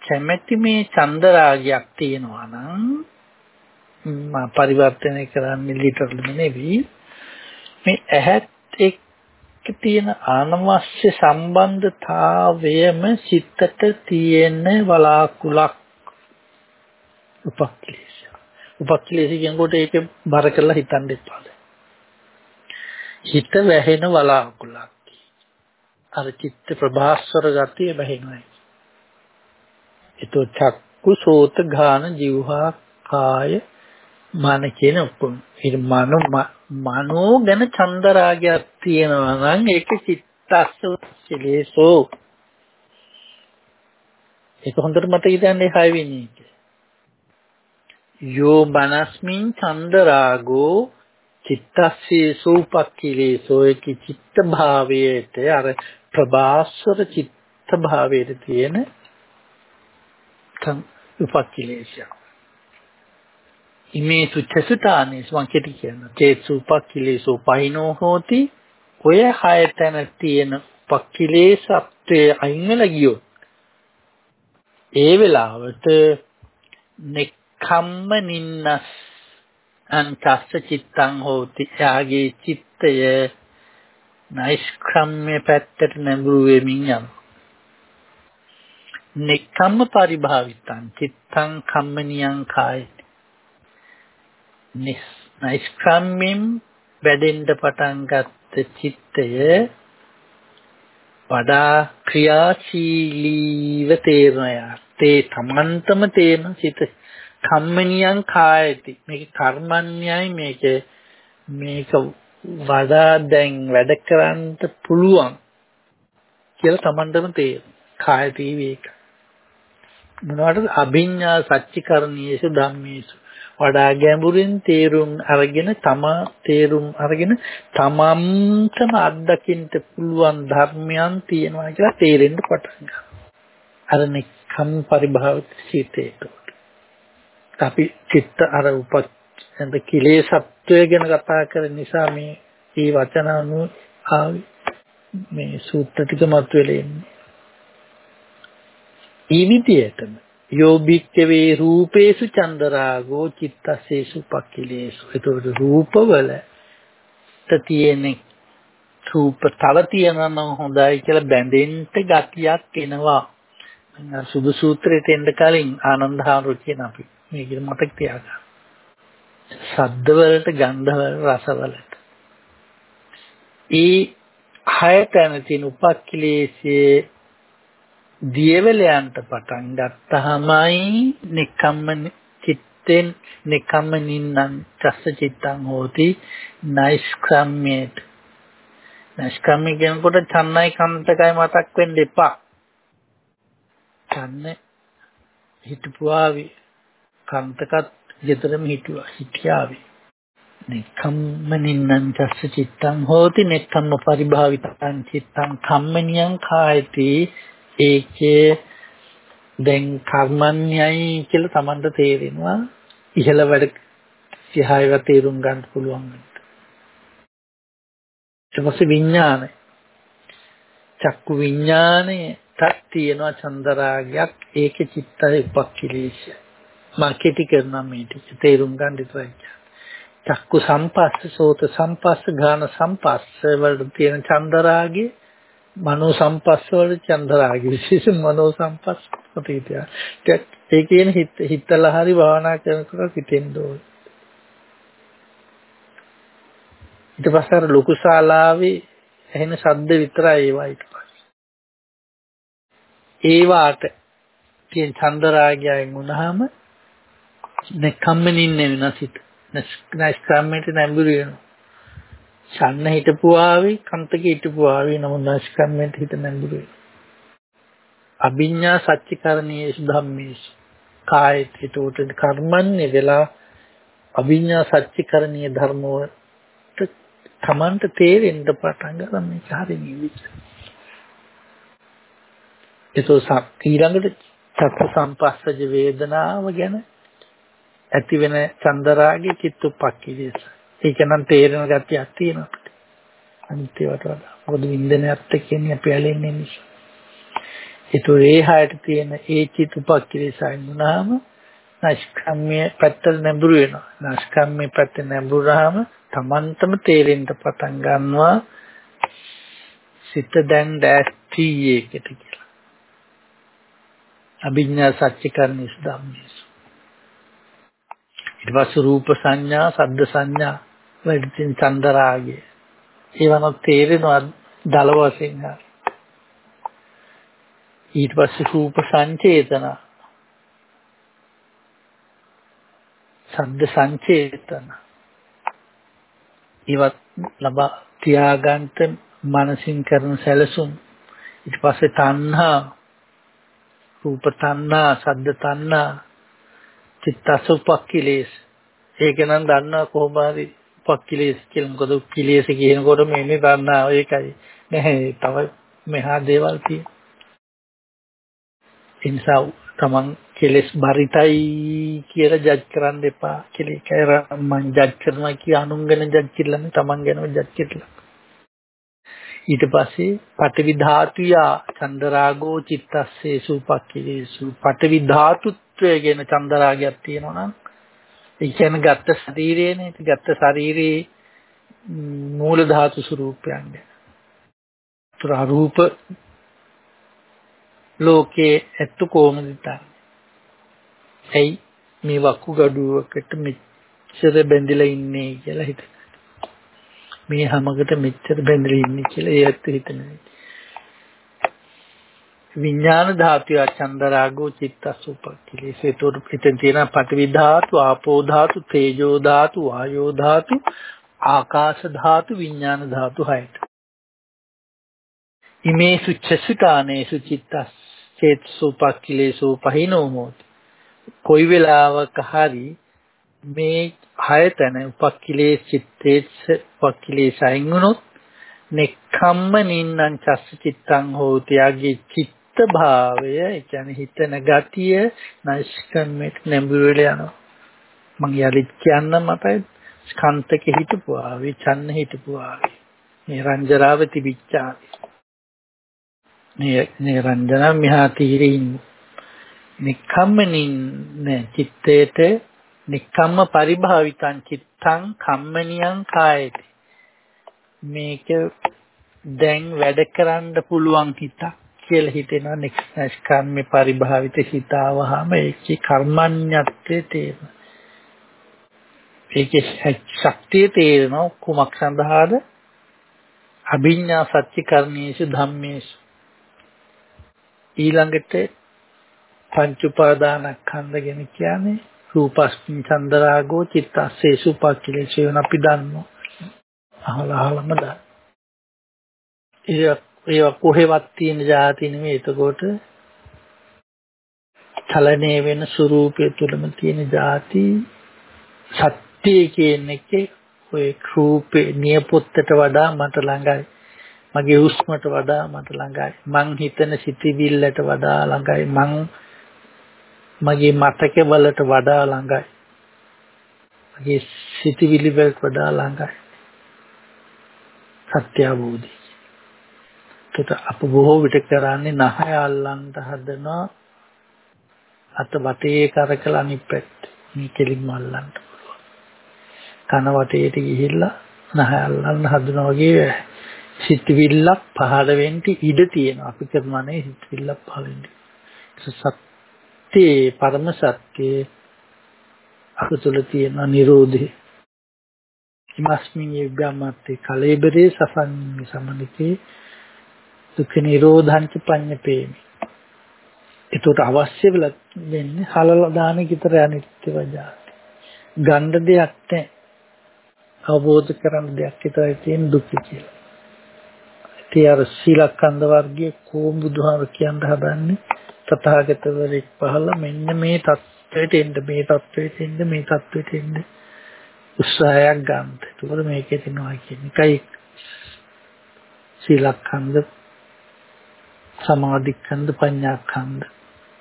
කැමැති මේ චන්දරාගයක් තියෙනවා නම් මා පරිවර්තනය කරන්නේ ලිටරල් නෙවෙයි මේ ඇහත් එක්ක තියෙන අනවශ්‍ය සම්බන්ධතාවයම සිතට තියෙන වලාකුලක් උපක්ලේශ. උපක්ලේශ කියනකොට ඒක බර කරලා හිතන්න එපා. හිත වැහෙන වලාකුලක්. අර චිත්ත ප්‍රභාස්වර ගතිය වැහෙනවා. ඒතෝ චක්කු සෝත ගාන જીවහා කාය මන කියන ඔක්කොම. ඒ මනෝ මනෝ ගැන චන්දරාගයක් තියෙනවා නම් ඒක චිත්ත චිත්තස්ස උපක්ඛිලේසෝ ඒක හොඳට මතක තියාගන්න 6 වෙනි එක. යෝ බනස්මින් චන්දරාගෝ චිත්තස්සේසු උපක්ඛිලේසෝ ඒකි චිත්ත භාවයට අර ප්‍රභාස්වර චිත්ත භාවයට තියෙන උපක්ඛිලේශය. ඉමේසු චසුතානේස් මං කෙටි කියන චේසු උපක්ඛිලේසෝ පහිනෝ හෝති ඔය හය තැන තියෙන උපක්ඛිලේසත්වයේ අයින් වෙලා ගියොත් ඒ වෙලාවට නෙක්ඛම්ම නින්නස් අන්තස්ස චිත්තං හෝති යාගේ චිත්තය නෛෂ්ක්‍රම්‍ය පැත්තට නැඹුරු වෙමින් යනවා. නෙක්ඛම්ම පරිභාවිතං චිත්තං කම්මනියං කාය. නෛෂ්ක්‍රම්‍යෙන් වැඩෙන්න පටන් ගත්ත චිත්තය වඩා ක්‍රියාශීලීව තේරෙනවා. තේ තමන්තම තේරෙන චිත කම්මනියං කායති. මේක කර්මන්‍යයි මේක මේක වඩා දැන් වැඩ කරන්න පුළුවන් කියලා තමන්ටම තේරෙනවා. කායති වේක. මොනවටද අභිඤ්ඤා සච්චිකරණීයසු ධම්මේසු වඩා ගැඹුරින් තේරුම් අරගෙන තමා තේරුම් අරගෙන තමන්ටම අත්දකින්න පුළුවන් ධර්මයන් තියෙනවා කියලා තේරෙන්න පටන් ගන්නවා. අර නිකම් පරිභාවිත සිතේට. අපි චිත්ත අර උපත් කිලේශත්වය ගැන කතා කරන නිසා මේ මේ වචන අනුව ආවි මේ සූත්‍ර ටික මත වෙලා ඉන්නේ. ඒ විදිහටම යෝබික්කවේ රූපේසු චන්දරාගෝ චිත්තසේසු පක්ඛිලේසු. ඒතකොට රූපවල තියෙන රූප තව තියෙනවා නම් හොඳයි කියලා බැඳෙන්න ගතියක් එනවා. සුදු සූත්‍රයට එන්න කලින් ආනන්ද හාමුදුරු කියන අපි මේක මතක තියාගන්න. ශබ්ද වලට ගන්ධ වල රස වලට ඒ හය තැන තියෙන උපක්ඛිලේශයේ දියවැලයන්ට පටන් ගත්තාමයි නිකම්ම චිත්තෙන් නිකම්ම නින්නං චස්ස චිත්තං හෝති නයිස්ක්‍රම්‍යේට නයිස්ක්‍රම්‍ය කියනකොට චන්නයි කන්තකයි මතක් වෙන්න එපා. චන්න හිටපුවාවි. කන්තකත් ගෙදරම හිටුවා හිටියාවි. නිකම්ම නින්නං චස්ස චිත්තං හෝති නිකම්ම පරිභාවිතං චිත්තං කම්මනියං කායති. ඒකේ දැන් කර්මන්‍යයි කියලා Tamanට තේරෙනවා ඉහළ වැඩ සිහායව තේරුම් ගන්න පුළුවන්. ඊට පස්සේ විඥානය. චක්කු විඥානයට තියෙනවා චන්දරාගයක් ඒකේ චිත්තය උපක්ඛිලේශය. මාකේටි කරන මේ ටික තේරුම් ගන්න ඉතින්. චක්කු සම්පස්ස සෝත සම්පස්ස ගාන සම්පස්ස වල තියෙන චන්දරාගේ මනෝ සම්පස්ස වල චන්දරාග විශේෂ මනෝ සම්පස්ස ප්‍රතිතිය. ඒ කියන හිත හිතලා හරි භාවනා කරනකොට හිතෙන්න ඕනේ. ඊට පස්සේ අර ලොකු ශාලාවේ ඇහෙන ශබ්ද විතරයි ඒවා ඊට පස්සේ. ඒවාට තියෙන චන්දරාගයෙන් වුණාම නැකම්මනින් නෙවෙනසිත. නැස්කම්මෙට නැඹුරු වෙනවා. ඡන්න හිටපු ආවේ කන්තක හිටපු ආවේ නමුත් නැස්කම්මෙන් හිත නැඹුරු අභිඤ්ඤා සච්චිකරණීයසු ධම්මේසු කායත් හිතෝට කර්මන්නේ වෙලා අභිඤ්ඤා සච්චිකරණීය ධර්මවලට තමන්ට තේරෙන්න පටන් ගන්න මේක හරි නිවිච්ච. ඒතෝ ඊළඟට චක්ක සම්පස්සජ වේදනාව ගැන ඇති වෙන චන්දරාගේ චිත්තුප්පක්ඛිදේශ ඒක නම් තේරෙන ගැතියක් තියෙනවා අපිට. අනිත් ඒවාට වඩා. මොකද වින්දනයත් එක්ක ඉන්නේ අපි ඇලෙන්නේ නිසා. ඒතෝ ඒ හයට තියෙන ඒ චිත් උපක්‍රියසයින් වුණාම නස්කම්ම්‍ය පැත්තට නැඹුරු වෙනවා. නස්කම්ම්‍ය පැත්ත නැඹුරාම Tamanටම තේරෙන්න පටන් ගන්නවා සිත දැන් ඩෑස් තීයේකට කියලා. අභිඥා සත්‍යකරණිස් ධම්මේසු. ඊට පස්සේ රූප සංඥා, සද්ද සංඥා වැඩිතින් චන්දරාගය. ඒවනොත් තේරෙනවා දල වශයෙන් හරි. ඊට පස්සේ රූප සංචේතන. ශබ්ද සංචේතන. ඉවත් ලබා තියාගන්න මනසින් කරන සැලසුම්. ඊට පස්සේ තණ්හා. රූප තණ්හා සද්ද තණ්හා චිත්තසුපක්ඛිලේශ ඒක නම් දන්නවා කොහොම හරි උපක්ඛිලේශ කියලා. මොකද උපක්ඛිලේශ කියනකොට මේ මේ දන්නා ඒකයි. නැහැ තව මෙහා දේවල් තියෙනවා. ඒ නිසා තමන් කෙලස් බරිතයි කියලා ජජ් කරන්න එපා. කියලා ඒකයි මම ජජ් කරනවා කිය අනුන් ගැන ජජ් කරලා තමන් ගැනම ජජ් කරලා ඊට පස්සේ පඨවි ධාතුය චන්දරාගෝ චිත්තස්සේ සූපක්ඛිලේසු පඨවි ධාතුත්වය ගැන චන්දරාගයක් තියෙනවා නම් ඒ කියන්නේ ගත්ත ශරීරයනේ ගත්ත ශරීරේ මූල ධාතු ස්වરૂපයන් ගැන රූප ලෝකේ ඇත්ත කොහොමද තන්නේ? ඇයි මේ වක්කු gaduwකට මෙච්චර බැඳිලා ඉන්නේ කියලා හිතන. මේ හැමකට මෙච්චර බැඳිලා ඉන්නේ කියලා ඒ ඇත්ත හිතනවා. විඥාන ධාතුය චන්දරාගෝ චිත්තසුපක්ඛිලේස ඒතකොට පිටෙන් තියෙන පඨවි ධාතු ආපෝ ධාතු තේජෝ ධාතු වායෝ ධාතු ආකාශ ධාතු විඥාන ධාතු හයට. ඉමේසු චසිකානේසු චිත්තස් චේතසුපක්ඛිලේසු පහිනෝ හෝති කොයි වෙලාවක හරි මේ හයතන උපක්ඛිලේ චිත්තේස උපක්ඛිලේ සයින් වුණොත් නෙක්ඛම්ම නින්නං චස්ස චිත්තං හෝති යගේ චිත්ත භාවය ඒ කියන්නේ හිතන ගතිය නෛෂ්කම්මයට නැඹුරු වෙලා යනවා. මං යලිත් කියන්න මතයි ස්කන්තක හිටපුවා විචන්න හිටපුවා මේ රංජරාව තිබිච්චා මේ මේ රංජන මෙහා තීරේ ඉන්නේ නික්කම්මනින් චිත්තේට නික්කම්ම පරිභාවිතං චිත්තං කම්මනියං කායති. මේක දැන් වැඩ කරන්න පුළුවන් හිතක්. කියලා හිතෙනවා නික්ස්කම්මේ පරිභාවිත හිතාවහම ඒකේ කර්මඤ්ඤත්වයේ තේරෙනවා ඒකේ ශක්තිය තේරෙනවා කුමක් සඳහාද අභිඥා සත්‍චිකරණේසු ධම්මේසු ඊළඟට පංච උපාදානස්කන්ධ ගැන කියන්නේ රූපස්මින් චන්දරාගෝ චිත්තස්සේසු පක්ඛිලේසු වෙන අපි දන්නවා. අහලා අහලම දන්න. ඒවා කොහෙවත් තියෙන જાති නෙමෙයි. එතකොට චලනයේ වෙන ස්වરૂපය තුලම තියෙන જાති සත්‍යය කියන එකේ ඔය රූපේ නියපොත්තට වඩා මට ළඟයි. මගේ හුස්මට වඩා මට ළඟයි. මං හිතන සිතිවිල්ලට වඩා ළඟයි. මං මගේ මතකේ වලට වඩා ළඟයි. මගේ සිතිවිලි වලට වඩා ළඟයි. සත්‍ය අවබෝධය ඒකට අප බොහෝ විට කරන්නේ නහය අල්ලන්න හදනවා අත වටේ කරකලා අනිත් පැත්ත. මේ කෙලින්ම අල්ලන්න පුළුවන්. කන වටේට ගිහිල්ලා නහය අල්ලන්න හදනවා වගේ සිතිවිල්ලක් පහළ වෙන්න ඉඩ තියෙනවා. අපි කරනවා නේ සිතිවිල්ලක් පහළ වෙන්න. සත්‍යයේ පරම සත්‍යයේ අප තුළ තියෙන නිරෝධය ඉමස්මින් යග්ගමත්තේ කලේබරේ සසන් සමනිතේ දුක්ඛ නිරෝධාන්ත පඤ්ඤපේමි. ඒකට අවශ්‍ය වෙලා වෙන්නේ හලලා දාන කිතර අනිත්‍ය වජාති. ගණ්ඩ දෙයක් නැහැ. අවබෝධ කරගන්න දෙයක් විතරයි තියෙන දුක් කියලා. ඉතින් අර සීලකන්ද වර්ගයේ කොම් බුදුහාම කියන්න හදන්නේ තථාගතවරෙක් පහළ මෙන්න මේ தත්ත්වයට එන්න මේ தත්ත්වයට එන්න මේ தත්ත්වයට එන්න උත්සාහයක් ගන්න. ඒකවල මේකේ තියෙනවා කියන එකයි සීලකන්ද සමාධිඛණ්ඩ පඤ්ඤාඛණ්ඩ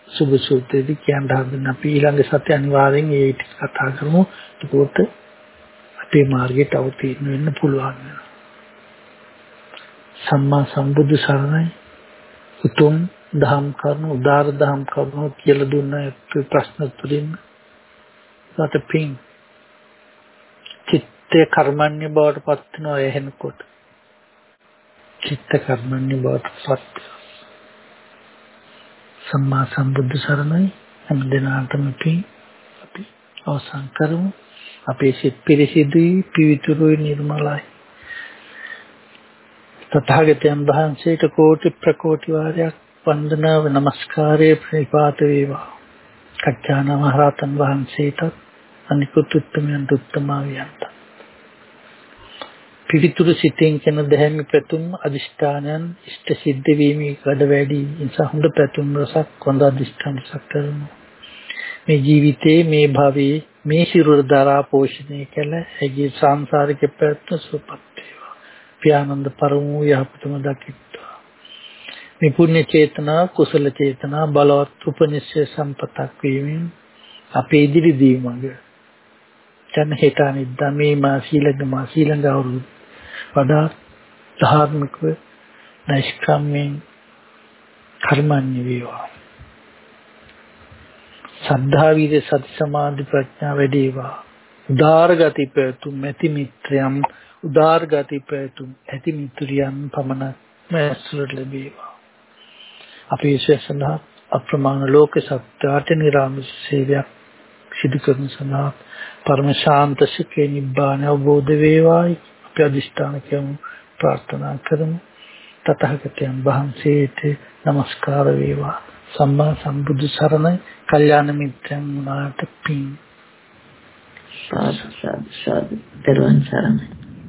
සුභ සූත්‍රයේදී කියන හදන අපි ඊළඟ සත්‍ය අනිවාර්යෙන් ඒ ටික කතා කරමු. ඒකෝට අපේ මාර්ගයට අවතීර්ණ වෙන්න පුළුවන්. සම්මා සම්බුදු සරණයි උතුම් දහම් කරුණු උදාර දහම් කරුණු කියලා දුන්න ප්‍රශ්න තුලින් සතපින් චිත්ත කර්මන්‍ය බවට පත් වෙනවා එහෙනකොට චිත්ත කර්මන්‍ය බවට පත් සම්මා සම්බුද්ධ සරණයි හැම දිනාටම පින් අපි අවසන් කරමු අපේ සිත් පිරිසිදුයි පිවිතුරුයි නිර්මලයි තථාගතයන් වහන්සේට කෝටි ප්‍රකෝටි වාරයක් වන්දනාව নমස්කාරයේ ප්‍රතිපාත වේවා. කච්චාන මහරහතන් වහන්සේට අනිකුත් උත්තමයන් උත්තමාවියන්ට. පිවිතුරු සිතෙන් කරන දැහැමි පැතුම් අදිෂ්ඨානයන් ඉෂ්ට සිද්ධ වීමේ කඩ වැඩි නිසා හොඳ පැතුම් රසක් හොඳ අදිෂ්ඨාන රසක් කරනවා මේ ජීවිතේ මේ භවයේ මේ සිරුර දරා පෝෂණය කළ ඇගේ සංසාරික පැවැත්ම සුවපත් වේවා. පියානන්ද පරමෝ යහපතම දකිත්වා. මේ පුණ්‍ය චේතනා කුසල චේතනා බලවත් උපනිශ්‍රේ සම්පතක් වීමෙන් අපේ ඉදිරි දීමඟ. දැන් හෙට අනිද්දා මේ මා සීලඟ මා සීලඟ අවුරුදු වඩා ධාර්මිකව නෛෂ්ක්‍රම්‍යයෙන් කර්මන්නේ වේවා. සද්ධා විද සති සමාධි ප්‍රඥා වැඩේවා. උදාර ගති පැතුම් ඇති මිත්‍රයන් උදාර ගති පැතුම් ඇති මිත්‍රයන් පමණක් මැස්සුර ලැබේවා. අපේ ශේෂනා අප්‍රමාණ ලෝක සත්‍යාට නිරාමිස සේවයක් සිදු කරන සඳහා පරම ශාන්ත සුඛේ නිබ්බාන අවබෝධ වේවායි. අපි අදිෂ්ඨාන කරමු ප්‍රාර්ථනා කරමු. තතහගතයන් වහන්සේට নমස්කාර වේවා. සම්මා සම්බුදු සරණයි. කල්යාණ මිත්‍රයන් වුණාට පින්. සාදු සාදු සාදු. දරුවන් සරණයි.